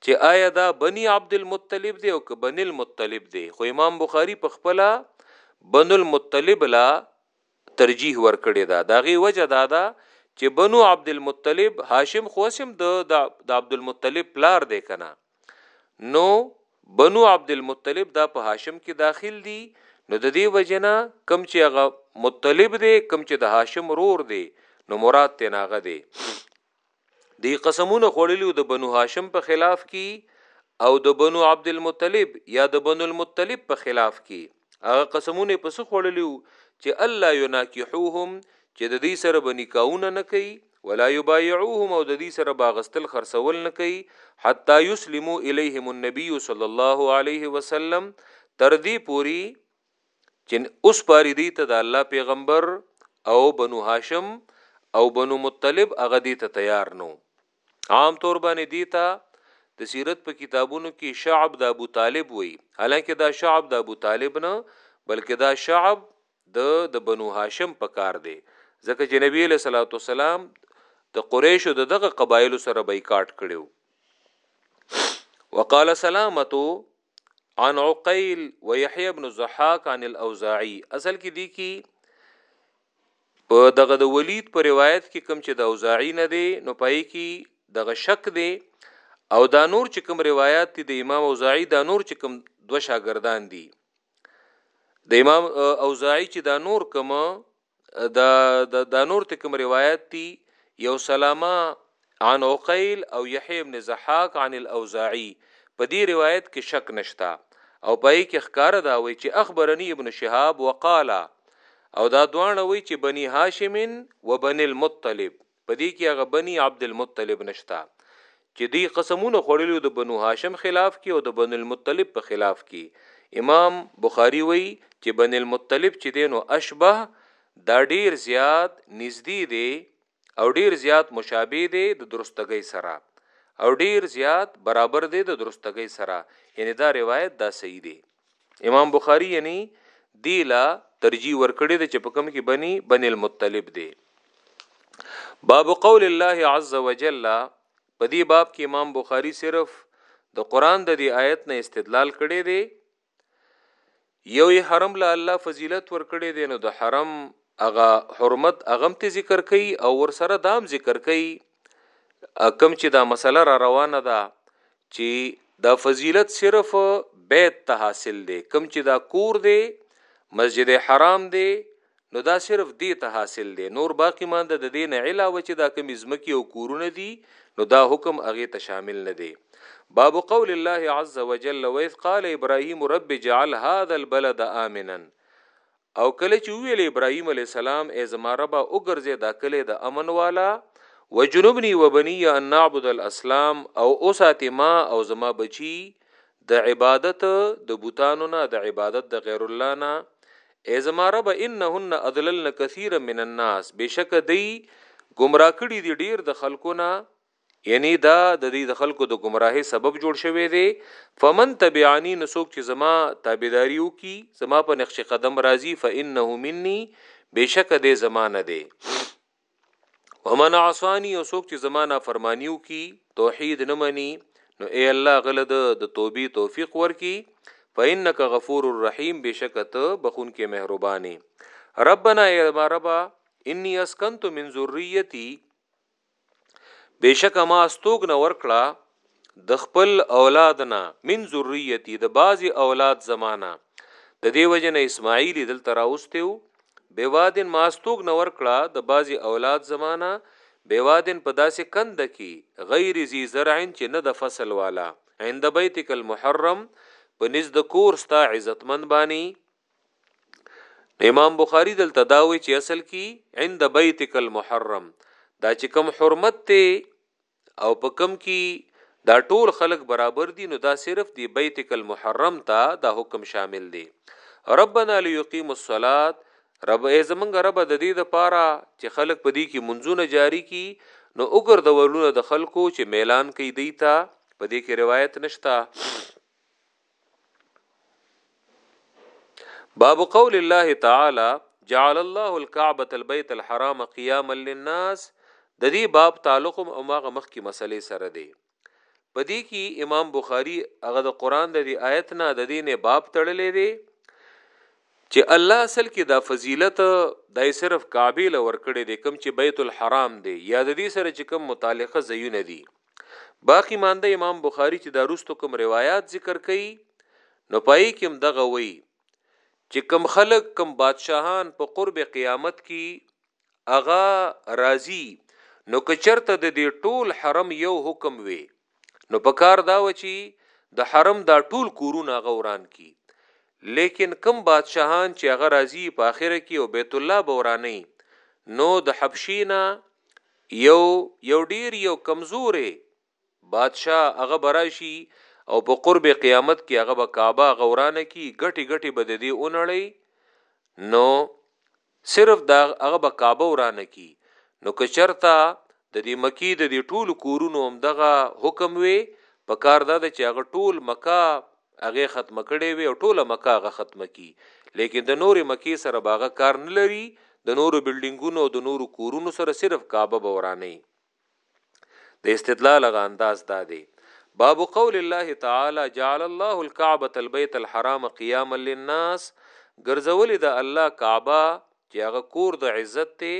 چې آیا دا بنی عبد المطلب دی او که بنی المطلب دی خو امام بخاری په خپل بنو المطلب لا ترجیح ورکړې ده د هغې وجه دا ده چې بنو عبدالمطلب هاشم خو اوس هم د د عبدالمطلب پلار دی که نه نو بنو عبدالمطلب دا په هاشم کې داخل دي نو د دې وجه نه کم چې هغه مطلب دی کم چې د هاشم رور دی نو مراد تناغه دی دی قسمونه خوړلیو د بنو هاشم په خلاف کی او د بنو عبد المطلب یا د بنو المطلب په خلاف کی هغه قسمونه په څه خوړلیو چې الله یناکحوهم چې د دې سره بنکاونه نه کوي ولا یبایعوهم او د دې سره باغستل خرڅول نه کوي حتا یسلمو الیهم النبی صلی الله علیه وسلم تر دې پوری چن اوس پاری دی ته د الله پیغمبر او بنو هاشم او بنو مطلب هغه دی ته تیار نو عام طور باندې دی ته د سیرت په کتابونو کې شعب د ابو طالب وی حالانکه دا شعب د ابو طالب نه بلکې دا شعب د د بنو هاشم په کار دی ځکه چې نبی له صلوات والسلام د قریشو د دغه قبایل سره بایکاټ کړو وقال سلامتو عن عقيل ويحيى بن زحاك عن الاوزاعي اصل کې دي کې په دغه د ولید په روایت کې کوم چې د اوزاعی نه دی نو پای کې دغه شک دی او دا نور چې کوم روایت دی د امام اوزاعی دا نور چې کوم دو شاګردان دي د امام اوزاعی چې دا نور کوم دا دا, دا نور ته کوم روایت دي یو سلامه عن عقیل او یحیی ابن زحاق عن الاوزاعی په دې روایت کې شک نشتا او پای کې ښکار دا وی چې اخبرنی ابن شهاب وقالا او دا دوانه وی چې بنی هاشم و بنی المطلب په دې کې هغه بني عبد المطلب نشته چې دوی قسمونه خوړلي وو د بنو هاشم خلاف کې او د بنو المطلب په خلاف کې امام بخاری وایي چې بني المطلب چې دی نو اشبه دا ډیر زیات نږدې دی او ډیر زیات مشابه دی د درستګۍ سره او ډیر زیات برابر دی د درستګۍ سره یعنی دا روایت دا صحیح دی امام بخاری یعنی دی لا ترجیح ورکړی د چې په کوم کې بنی بن المطلب دی باب قول الله عز وجل په دې باب کې امام بخاری صرف د قران د دې آیت نه استدلال کړی دی یو یې حرم له الله فضیلت ور کړی دی نو د حرم اغه حرمت اغم ته ذکر کوي او ور سره دام ذکر کوي کم چې دا مسله را روانه ده چې دا فضیلت صرف بیت ته حاصل دی کم چې دا کور دی مسجد حرام دی نو دا صرف دی ته حاصل دی نور باقی ماند د دین علاوه چې دا کم ازمکی او کورونه دي نو دا حکم هغه ته شامل نه دی باب قول الله عز وجل واذ قال ابراهيم رب جعل هذا البلد امنا او کله چې وویل ابراهیم علیه السلام ای زما ربه وګرځې دا کلی د امن والا وجنبنی وبنی ان نعبد الاسلام او اوساتې ما او زما بچی د عبادت د بوتانو نه د عبادت د غیر الله نه ای زما ربه انهن اضللن کثیرا من الناس بشک دی گمراه کړي دي ډیر د خلکو نه یعنی دا د دې د خلکو د گمراهی سبب جوړ شوی دی فمن تبعانی نو څوک چې زما تابعداري وکي زما په نقش قدم راځي فانه مني بشک دې زما نه دی ومن عصانی او څوک چې زما نه فرمانی وکي توحید نه مني نو ای الله غل د توبې توفیق ورکي فانک غفور الرحیم بشک ته بخون کې مهرباني ربنا ای ما ربا انی اسکنت من ذریتی بېشکه ما استوګنه ورکړه د خپل اولاد نه من ذریتی د بعضی اولاد زمانه د دې وجه نه اسماعیل دلته راوستیو بوادن ما استوګنه ورکړه د بعضی اولاد زمانه بوادن په داسې کند کې غیر ذی زرع چې نه د فصل والا عند بیتک المحرم په نزد کور ستا عزتمند باندې امام بخاری دلته دا وی چې اصل کې عند بیتک المحرم دا چې کم حرمت ته او په کم کې دا ټول خلق برابر دي نو دا صرف دی بیتک المحرم ته دا حکم شامل دی ربنا ليقيم الصلاه رب ای زمنګ رب د دې د پاره چې خلق په دې کې منځونه جاری کی نو وګر د ورونه د خلکو چې میلان کوي دیتا په دې کې روایت نشتا باب قول الله تعالی جعل الله الكعبه البيت الحرام قياما للناس د دې باب تعلق هم هغه مخ کې مسلې سره دی په دې کې امام بخاری هغه د قران د دې آیت نه د دې نه باب تړلې دی چې الله اصل کې دا فضیلت دای صرف کعبه لور کړې دی کوم چې بیت الحرام دی یا د دې سره چې کوم متعلقه زیونه دي باقی مانده امام بخاری چې دا رستو کوم روایت ذکر کړي نو پای کې هم دغه وی چې کم خلق کم بادشاهان په قرب قیامت کې اغا راضی نو که چرته د دې ټول حرم یو حکم وي نو په کار دا و چې د حرم دا ټول کورونه غوران کی لیکن کم بادشاهان چې هغه راضی په اخره کې او بیت الله بورانی نو د حبشینا یو یو ډیر یو کمزوری بادشاه هغه به راشي او په قرب قیامت کې هغه به کعبه هغه ورانه کي ګټې ګټې به د دې اونړی نو صرف دا هغه به کعبه ورانه کي نو که چرته د دې مکی د دې ټولو کورونو هم دغه حکم وي په کار دا ده چې هغه ټول مکه هغه ختمه کړی وی او ټوله مکه هغه ختمه کی لیکن د نوری مکی سره به هغه کار نه لری د نورو بلډنګونو او د نورو کورونو سره صرف کعبه به ورانی د استدلال هغه انداز دا دی باب قول الله تعالی جعل الله الكعبه البيت الحرام قياما للناس ګرځولې د الله کعبه چې هغه کور د عزت دی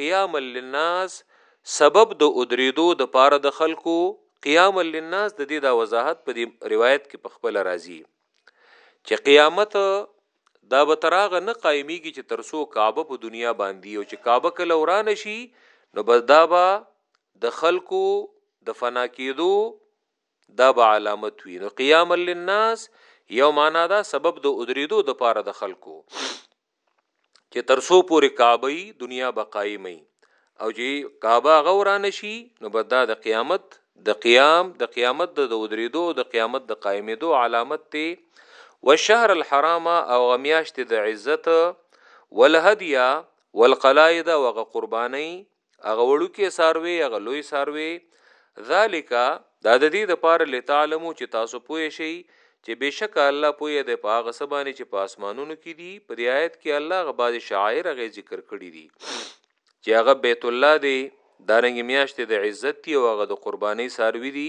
قیام للناس سبب د ادریدو د پاره د خلکو قیام للناس د دې دا وضاحت په دې روایت کې په خپل راځي چې قیامت دا به تراغه نه قائمیږي چې ترسو کعبه په دنیا باندې او چې کعبه کله وران شي نو بس دا به د خلکو د فنا کېدو دا به علامت وي نو قیام للناس یو معنا دا سبب د ادریدو د پاره د خلکو چې تر څو پورې کعبه دنیا به قائم وي او چې کعبه غوران شي نو بس دا د قیامت د قیام د قیامت د ودریدو د قیامت د قائمېدو علامت ته والشهر الحرام او غمیاشت د عزت والهدیا والقلائد وغ قربانی هغه وړوکی ساروی هغه لوی ساروی ذالک دا د دې د پاره لتعلمو چې تاسو پوه شئ چې بشک الله پوهه ده په هغه سبانه چې په اسمانونو کې دي په دې آیت کې الله غباز شاعر غي ذکر کړی دي چې هغه بیت الله دی دارنګ میاشت د عزت دی او هغه د قرباني ساروی دی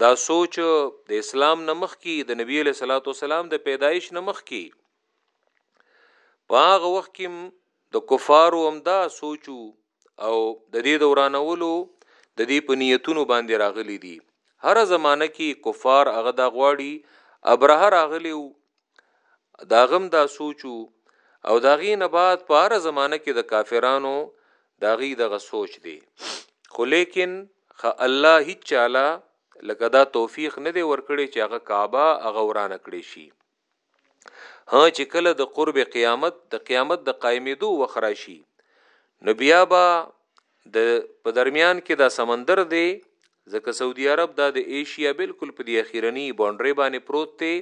دا سوچ د اسلام نه مخکي د نبی علیہ الصلوۃ والسلام د پیدایش نه مخکي په هغه وخت کې د کفارو هم دا سوچو او د دې دورانولو د دې په نیتونو باندې راغلي دي هر زمانه کې کفار هغه د غواړي ابراه راغلی داغم دا سوچو او داغي نه بعد په هر زمانه کې د کافرانو داغي دغه سوچ دی خو لیکن خ الله هیڅ چاله لکه دا توفیق نه دی ورکړي چې هغه کعبه هغه ورانه کړی شي ها چې کله د قرب قیامت د قیامت د قائمېدو وخراشي نو بیا به د په درمیان کې دا سمندر دی ځکه سعودي عرب دا د ایشیا بالکل په دی اخیرنی باونډری باندې پروت دی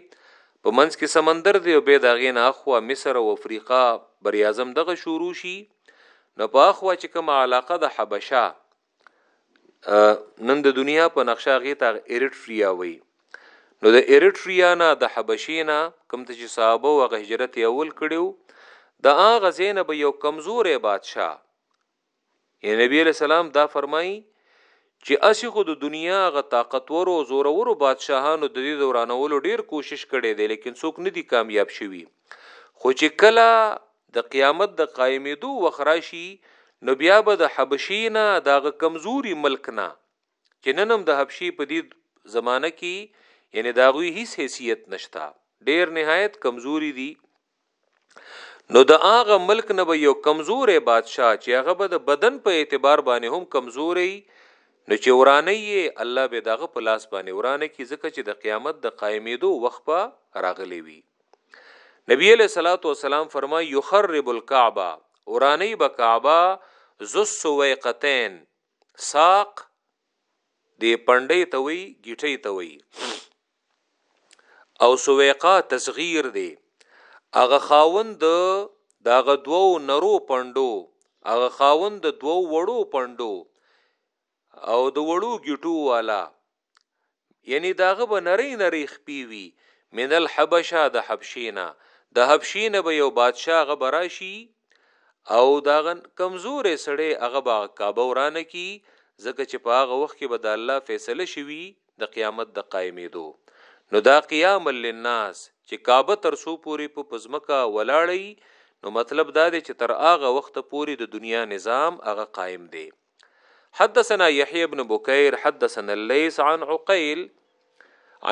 په منځ کې سمندر دی او به دا غین اخوا مصر او افریقا بر اعظم دغه شروع شي نو په اخوا چې کوم علاقه د حبشه نن د دنیا په نقشه غي ته ایریټریا وای نو د ایریټریا نه د حبشې نه کوم ته چې صحابه او هجرت اول کړیو د هغه زینب یو کمزورې بادشاه یعنی نبی علیه السلام دا فرمایي چې اسی خو د دنیا غ طاقتور او زورورو بادشاهانو د دې دورانولو ډیر کوشش کړي دي لیکن څوک نه دي کامیاب شوي خو چې کله د قیامت د قائمېدو وخراشي نو بیا به د حبشي نه داغه کمزوري ملک نه چې ننم د حبشي په دې زمانه کې یعنی داغوی هیڅ حیثیت نشتا ډیر نهایت کمزوري دي نو د هغه ملک نه به یو کمزوری بادشاه چې هغه به د بدن په اعتبار باندې هم کمزوری نو چې ورانه یې الله به دغه په لاس باندې ورانه کی ځکه چې د قیامت د قائمېدو وخت به راغلی وي نبی علیہ الصلوۃ والسلام فرمای یخرب الکعبه ورانی به کعبه ذو سویقتین ساق دی پنډې ته وی گیټې ته وی او سویقا تصغیر دی هغه خاوند داغه دوو نرو پندو هغه خاوند د دوو وړو پندو او د وړو ګټو والا یعنی داغه به نری نری خپی وی من الحبشه د حبشینا د حبشینا به یو بادشاه غبراشي او داغه کمزورې سړی هغه با کعبه ورانه کی ځکه چې په هغه وخت کې به د الله فیصله شوي د قیامت د قائمیدو نو دا قیاما للناس چې کعبه تر څو پورې په پزمکه ولاړه یي نو مطلب دا دی چې تر هغه وخت پورې د دنیا نظام هغه قائم دی حدثنا يحيى بن بكير حدثنا الليث عن عقيل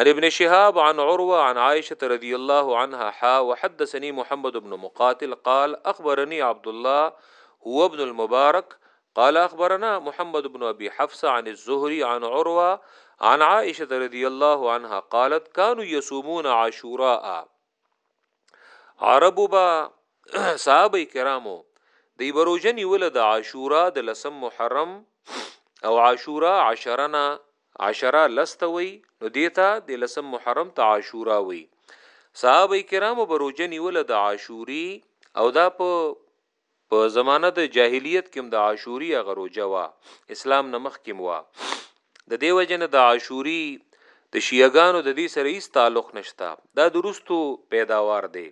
عن ابن شهاب عن عروة عن عائشة رضي الله عنها حا وحدثني محمد بن مقاتل قال أخبرني عبد الله هو ابن المبارك قال اخبرنا محمد بن ابي حفص عن الزهري عن عروه عن عائشه رضي الله عنها قالت كانوا يصومون عاشوراء عربو با صحابه کرامو دی بروجنی ول د عاشورا د لسم محرم او عاشورا عشرنا عشرا لستوي نو دیتا د لسم محرم ته عاشورا وي صحابه کرامو بروجنی ول د عاشوري او دا په په زمانه د جاهلیت کې هم د عاشوري هغه روژه وه، اسلام نه مخکې هم وه، د دې وجې نه د عاشوري د شیعه ګانو د دې سره هیڅ تعلق نشته، دا د وروسته پیداوار دی،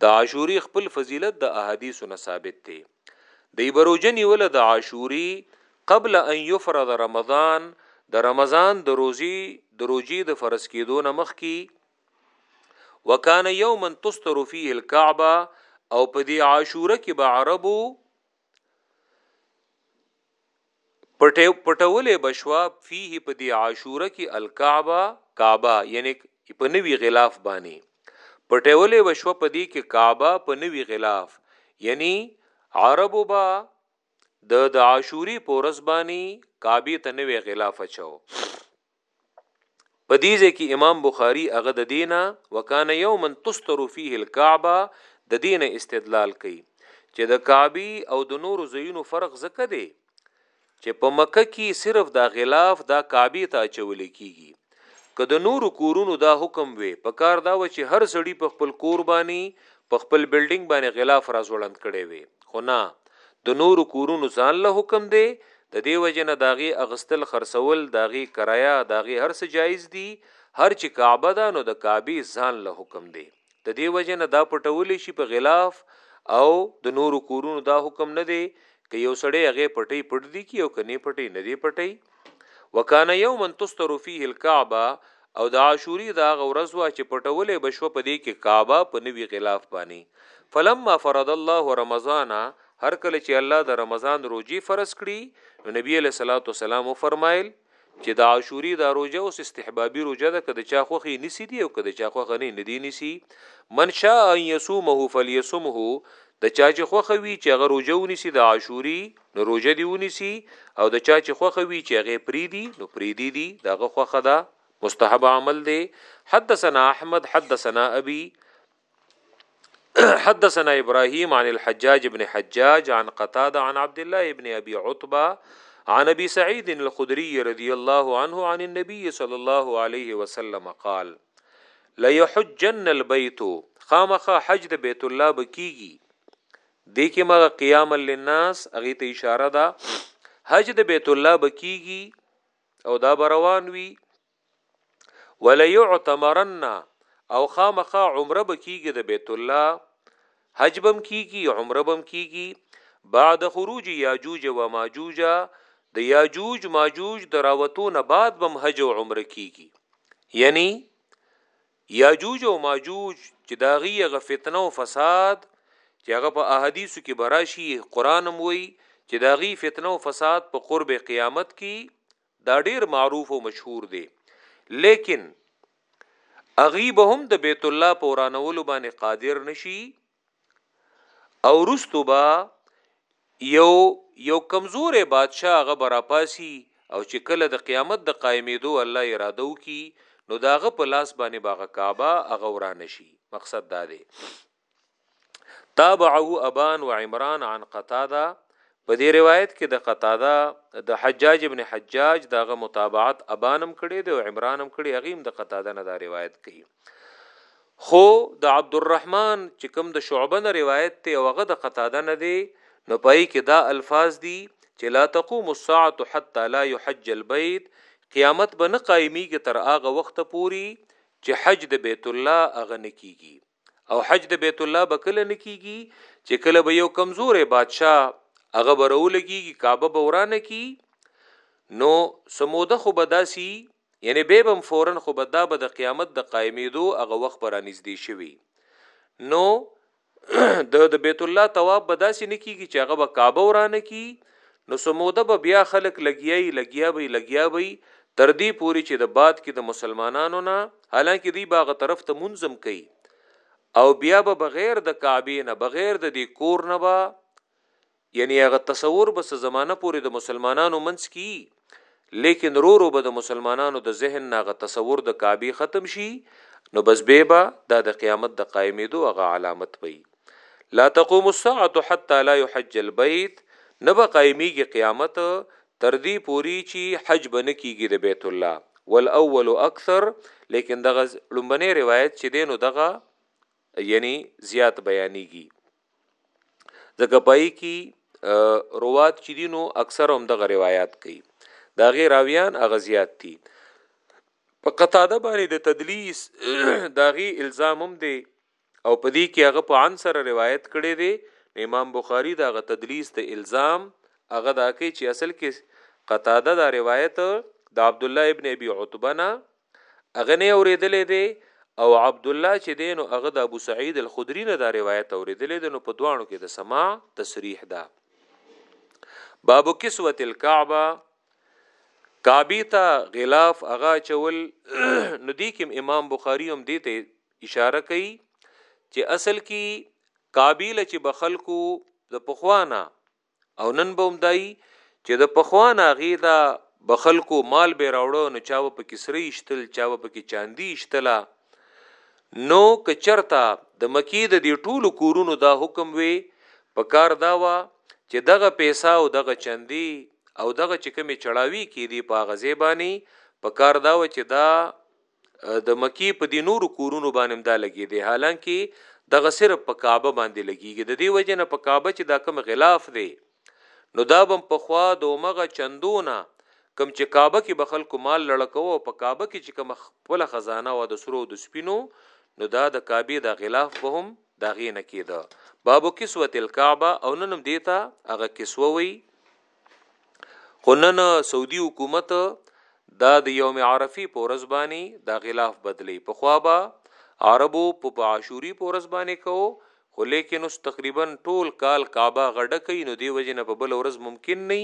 د عاشوري خپل فضیلت د احادیثو نه ثابت دی، دوی به روژه نیوله د عاشوري قبل ان یفرض رمضان د رمضان د روژې د روژې د فرض کیدو نه مخکې، وکانه یوما تستر فيه الكعبه او په دې عاشوره کې به عربو پټه پټولې بشوا فيه په دې عاشوره کې الكعبه کعبه یعنی په نوی غلاف باندې پټولې بشوا په دې کې کعبه په نوی غلاف یعنی عربو با د د عاشوري پورس باندې کعبه ته نوې غلاف چاو په دې ځای کې امام بخاری هغه د دینه وکانه یوما تستر فيه الكعبه د دینه استدلال کوي چې د کعبه او د نورو ځایونو فرق زکه دی چې په مکه کې صرف دا غلاف دا کعبه ته اچول کیږي که د نورو کورونو دا حکم وي په کار دا و چې هر سړی په خپل کور باندې په خپل بلډینګ باندې غلاف را ځوړند کړي وي خو نه د نورو کورونو ځان له حکم دی، د دې وجې نه د هغې اخستل، خرڅول، د هغې کرایه، د هغې هر څه جائز دي، هر چې کعبه ده نو د کعبې ځان له حکم دی، د دې وجې نه دا پټولی شي په غلاف او د نورو کورونو دا حکم نه دی که یو سړی هغې پټۍ پټ دې کړي او که نې پټۍ نه دې پټۍ. وکان یوما تستر فيه الكعبه او د عاشوری دا غورز وا چې پټولې بشو په دې کې کعبه په نوی غلاف پانی فلما فرض الله رمضان هر کله چې الله د رمضان روزي فرض کړي نو نبی له صلوات و سلام فرمایل چې د عاشوري د روزه اوس استحبابي روزه ده کده چا خوخي نسی دی او کده چا خوخه نه ندی نسی من شاء ان يصومه فليصمه د چا چې خوخه وی چې هغه روزه ونیسی د عاشوري نو روژه دي ونيسي او د چا چې خوخه وي چې هغه پريدي نو پريدي دي داغه خوخه ده مستحب عمل دی حدثنا احمد حدثنا ابي حدثنا ابراهيم عن الحجاج بن حجاج عن قتاده عن عبد الله بن ابي عتبه عن ابي سعيد الخدري رضي الله عنه عن النبي صلى الله عليه وسلم قال لا يحجن البيت خامخ حج د بیت الله بکیږي دې کې مغه قیام للناس هغه ته اشاره ده حج د بیت الله بکیږي او دا بروان وی ولا يعتمرن او خامخا عمره بکیږي د بیت الله حج بم کیږي عمره بم کیږي بعد خروج یاجوج و ماجوج د یاجوج ماجوج دراوتو نه بعد بم حج او عمره کیږي یعنی یاجوج او ماجوج چې دا غي غ فتنه او فساد چې هغه په احادیثو کې براشي قران هم وایي چې دا غي فتنه او فساد په قرب قیامت کې دا ډیر معروف او مشهور دی لیکن اغي به هم د بیت الله پورانولو باندې قادر نشي او وروسته به یو یو کمزورې بادشاه هغه براپاسی او چې کله د قیامت د قائمېدو الله اراده وکي نو داغه په لاس باندې باغه کعبه هغه ورانه شي مقصد دا دی تابعه ابان و عمران عن قتاده په دې روایت کې د قتاده د حجاج ابن حجاج دغه متابعت ابانم کړي دی او عمرانم کړي هغه هم د قتاده نه دا روایت کوي خو د عبدالرحمن چې کوم د شعبه نه روایت ته او هغه د قتاده نه دی نو پای کې دا الفاظ دي چې لا تقوم الساعه حتى لا يحج البيت قیامت به نه قائمیږي تر هغه وخت پوري چې حج د بیت الله هغه نه کیږي او حج د بیت الله به کله نه کیږي چې کله به یو کمزورې بادشاه هغه برولږي کعبه به ورانه کی نو سموده خو بداسي یعنې بیا به هم فوراً خو به دا به د قیامت د قایمېدو هغه وخت به رانږدې شوی نو د د بیت الله تواب به داسې نه کیږي چې هغه به کعبه ورانه کی نو سموده به بیا خلک لګیای لګیا به لګیا به تر دې پوري چې د باد کې د مسلمانانو نه حالانکه دی باغ طرف ته منظم کوي او بیا به بغیر د کعبه نه بغیر د دې کور نه به یعنی هغه تصور به څه زمانه پورې د مسلمانانو منځ کې یی لیکن رو رو به د مسلمانانو د ذهن نه هغه تصور د کعبی ختم شی نو بس بیا به دا د قیامت د قایمیدو هغه علامت به یی لا تقوم الساعة حتی لا یحج البیت نه به قایمیږی قیامت تر دی پوری چی حج به نه کیږی د بیت الله والاول اکثر لیکن دغه ړومبنی روایت چی دی نو دغه یعنی زیات بیانیږی. ځکه پای کی روات چې دینو اکثر هم دغه روایت کوي دا غیر راویان اغزیات دي په قطاده باندې د تدلیس داغي الزام هم دی او په دې کې هغه په عن سره روایت کړي دی امام بخاری دا غ تدلیس د الزام هغه دا کوي چې اصل کې قطاده دا روایت د عبد الله ابن ابي عتبه نه هغه نه اوریدلې دی او عبد الله چې دی نو هغه د ابو سعید الخدری نه دا روایت اوریدلې دی نو په دوانو کې د سماع تصریح ده باب کسوت الكعبه کعبه ته غلاف اغا چول ندی کوم امام بخاری هم دې ته اشاره کوي چې اصل کې کابیل چې بخلکو د پخوانا او نن به هم دای چې د پخوا نه هغې ته به خلکو مال به راوړو نو چا به په کې سره ایشتل چا به په کې چاندي ایشتله نو که چرته د مکی د دې ټولو کورونو دا حکم وي په کار دا وه چې دغه پیسه او دغه چندي او دغه چې کومې چړاوي کې دي په غزې باندې په کار دا و چې دا د مکې په دې نورو کورونو باندې هم دا لګېدی، حالانکه دغه صرف په کعبه باندې لګېږي، د دې وجې نه په کعبه چې دا کوم غلاف دی نو دا به هم پخوا د همغه چندو نه کوم چې کعبه کې به خلکو مال لړکوه او په کعبه کې چې کومه خپله خزانه وه د سرو او د سپینو نو دا د کعبې دا غلاف به هم د هغې نه کېده، باب کسوة الکعبة او نن هم دې ته هغه کسوه وایي، خو نن سعودي حکومت دا د یوم عرفي په ورځ باندې دا غلاف بدلی په خوا به عربو په عاشوري په ورځ باندې کوو خو لیکن اوس تقریبا ټول کال کعبه غډه کوي نو دی وجه نه په بل ورځ ممکن نه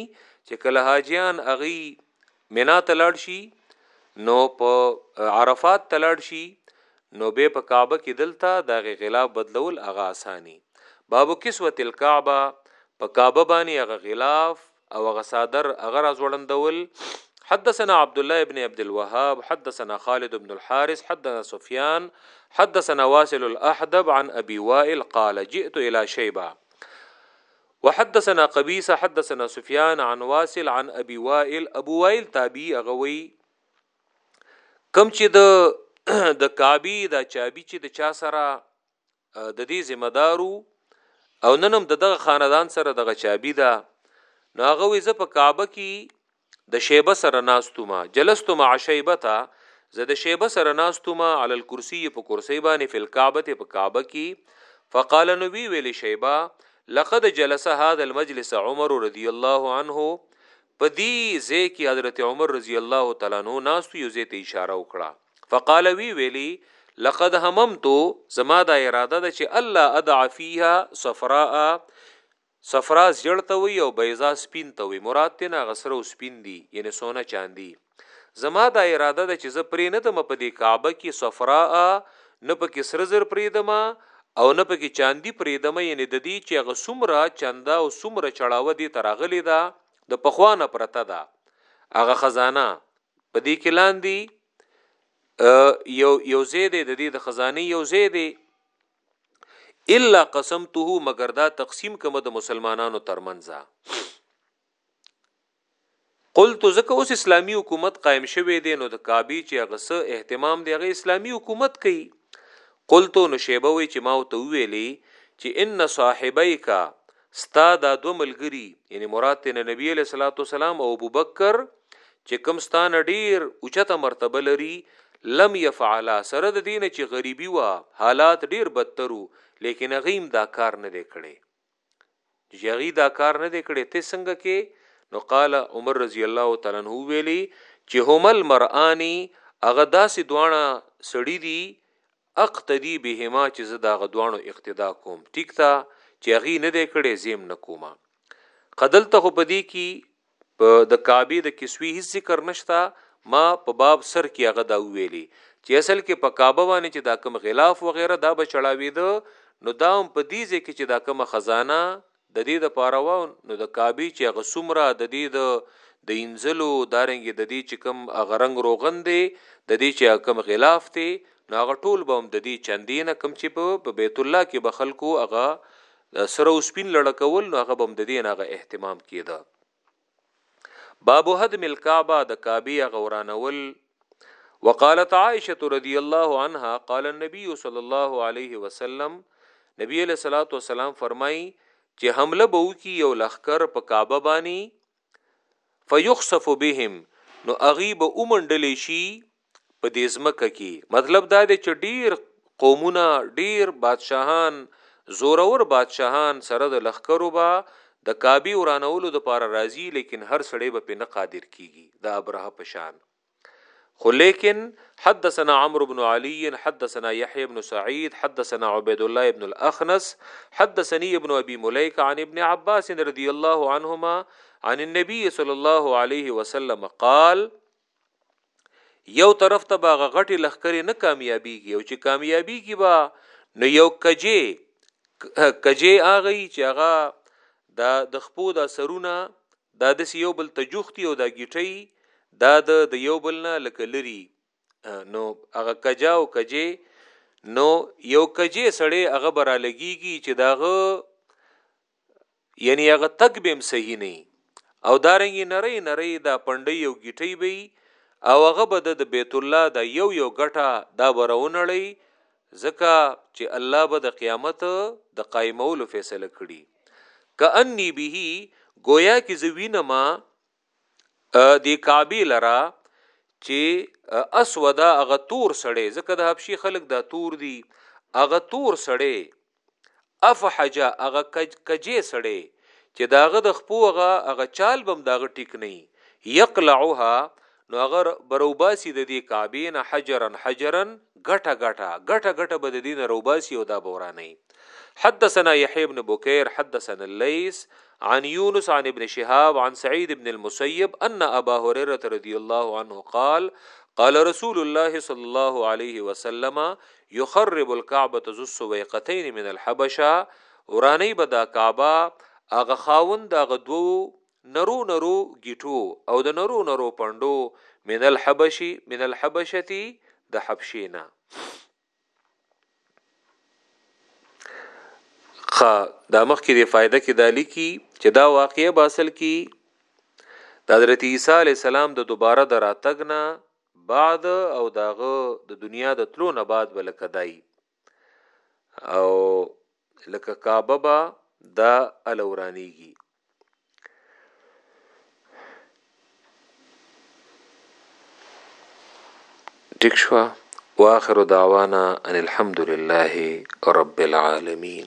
چې کله حاجیان اغي منا ته لاړ شي نو په عرفات ته لاړ شي نو به په کعبه کې دلته دا غي غلاف بدلول هغه اساني باب کسوه الکعبه په کعبه باندې هغه غلاف او هغه صادر هغه راځوړندول حدثنا عبد الله ابن عبد الوهاب حدثنا خالد بن الحارث حدثنا سفيان حدثنا واصل الاحدب عن ابي وائل قال جئت الى شيبه وحدثنا قبيصه حدثنا سفيان عن واصل عن ابي وائل ابو وائل تابعي هغه وی کم چې د د کعبه د چابي چې د چا سره د دې ذمہ دارو او ننم دغه خاندان سره دغه چابي ده نو هغه وې زه په کعبه کې د شیبه سره ناستو ما جلستو مع شیبه تا زه د شیبه سره ناستو ما علی الکرسی په کرسی باندې فی الکعبه په کعبه کی فقال نو وی ویل شیبه لقد جلس هذا المجلس عمر رضی الله عنه په دی زه کی حضرت عمر رضی الله تعالی عنہ ناستو یو زه ته اشاره وکړه فقال وی ویلی لقد هممتو زما دا اراده ده چې الله ادع فیها صفراء صفرا زیړ ته وایی او بیضا سپین ته وایی مراد ترینه هغه سره او سپین دی یعنی سونه چاندی زما دا اراده ده چی زه پری نه دم په دی کعبه کی صفراء نه پکی سره زر پریدم او نه پکی چاندی پریدم یعنی ددی چی هغه سومره چنده او سومره چړاوه دی ته راغلی ده د پخوا نه پرته ده هغه خزانه په دی کی لاندی یو یو زیده د دی د خزانی یو زیده الا قسمته مگر دا تقسیم کوم د مسلمانانو ترمنځه قلت زکه اوس اسلامی حکومت قائم شوه دی نو د کعبه چې هغه سه اهتمام دی هغه اسلامی حکومت کوي قلت نو شیبه وی چې ما ته ویلې چې ان صاحبای کا ستا دا دو ملګری یعنی مراد ته نبی علیہ الصلوۃ والسلام او ابوبکر چې کوم ستانه ډیر اوچته مرتبه لري لم يفعلا سره د دین چې غریبي وا حالات ډیر بدترو لیکن غیم دا کار نه دی کړي یغی دا کار نه دی کړي ته څنګه کې نو قال عمر رضی الله تعالی عنہ ویلي چې همل مرانی هغه داسې دوانه سړی دی اقتدی بهما چې زه د هغه دواړو اقتدا کوم ټیک ده چې هغی نه دی کړی زه هم نه کوم قه دلته خو په دې کی په د کعبې د کسوی هیڅ ذکر نشته ما په باب سر کې هغه دا ویلی چې اصل کې په کعبه باندې چې دا کوم غلاف وغیره دا به چړاویده نو دا هم په دې ځای کې چې دا کوم خزانه ددې دپاره وه نو د کعبې چې هغه څومره ددې د د اینځلو دارنګه ددې چې کوم هغه رنګ روغن دی ددې چې هغه کوم غلاف دی نو هغه ټول به هم ددې چندې نه کوم چې په بیت الله کې به خلکو هغه سره او سپین لړکول نو هغه به هم ددې نه هغه اهتمام کیده. باب هدم الكعبه د کعبه هغه ورانول وقالت عائشه رضی الله عنها قال النبي صلی الله علیه وسلم نبی علیہ الصلوۃ والسلام فرمای چې حمله به وکي یو لخر په کعبه باندې فیخسف بهم نو اغي به اومنډل شي په دې ځمکه کې مطلب دا دی چې ډیر قومونه ډیر بادشاهان زورور بادشاهان سره د لخکرو با د کابی ورانولو د پاره راضی لیکن هر سړی به په نه قادر کیږي د ابرهه پشان خو لیکن حدثنا عمرو بن علی حدثنا یحیی بن سعید حدثنا عبید الله ابن الاخنس حدثنی ابن ابي مليكه عن ابن عباس رضی الله عنهما عن النبي صلى الله عليه وسلم قال یو طرف ته به غټي لخکرې نه کامیابیږي او چې کامیابیږي به نو یو کجې کجې اغه چې هغه دا د خپو دا سرونه دا د یو بل تجوختی او دا گیټي دا د یو بل نه لکه لري نو هغه کجا او کجې نو یو کجې سړی هغه برا لګيږي چې داغه یعنی هغه تګ به هم صحیح نه او دارنګې نری نری دا پنډۍ او ګیټۍ به او هغه به د بیت الله دا یو یو ګټه دا برونړی ځکه چې الله به د قیامت د قائمولو فیصله کړي کأنی به گویا کې زوینما دی کعبه لرا چې اسودا هغه تور سړی ځکه د حبشي خلک دا تور دي هغه تور سړی افحجا هغه کجې سړی چې داغه د خپو هغه هغه چال بم داغه ټیک نه یقلعها نو هغه بروباسي د دې کعبین حجرن حجرن غټه غټه غټه غټه بد دین روباسي او دا بورانه حدثنا يحيى بن بكير حدثنا الليث عن يونس عن ابن شهاب عن سعيد بن المسيب أن أبا هريرة رضي الله عنه قال قال رسول الله صلى الله عليه وسلم يخرب الكعبة ذو السويقتين من الحبشة وراني بدا كعبة آغا خاون دا غدو نرو نرو جيتو او د نرو نرو پندو من الحبشي من الحبشتي د حبشينا خا دا مخ کې د فائدہ کې دالی کی چې دا واقعي باسل کی د حضرت عیسی علی السلام د دوباره دراتګ نه بعد او داغه د دنیا د تلو نه بعد ولکدای او لکه کعبه با دا الورانیږي ټیک شو واخر دعوانا ان الحمد لله رب العالمين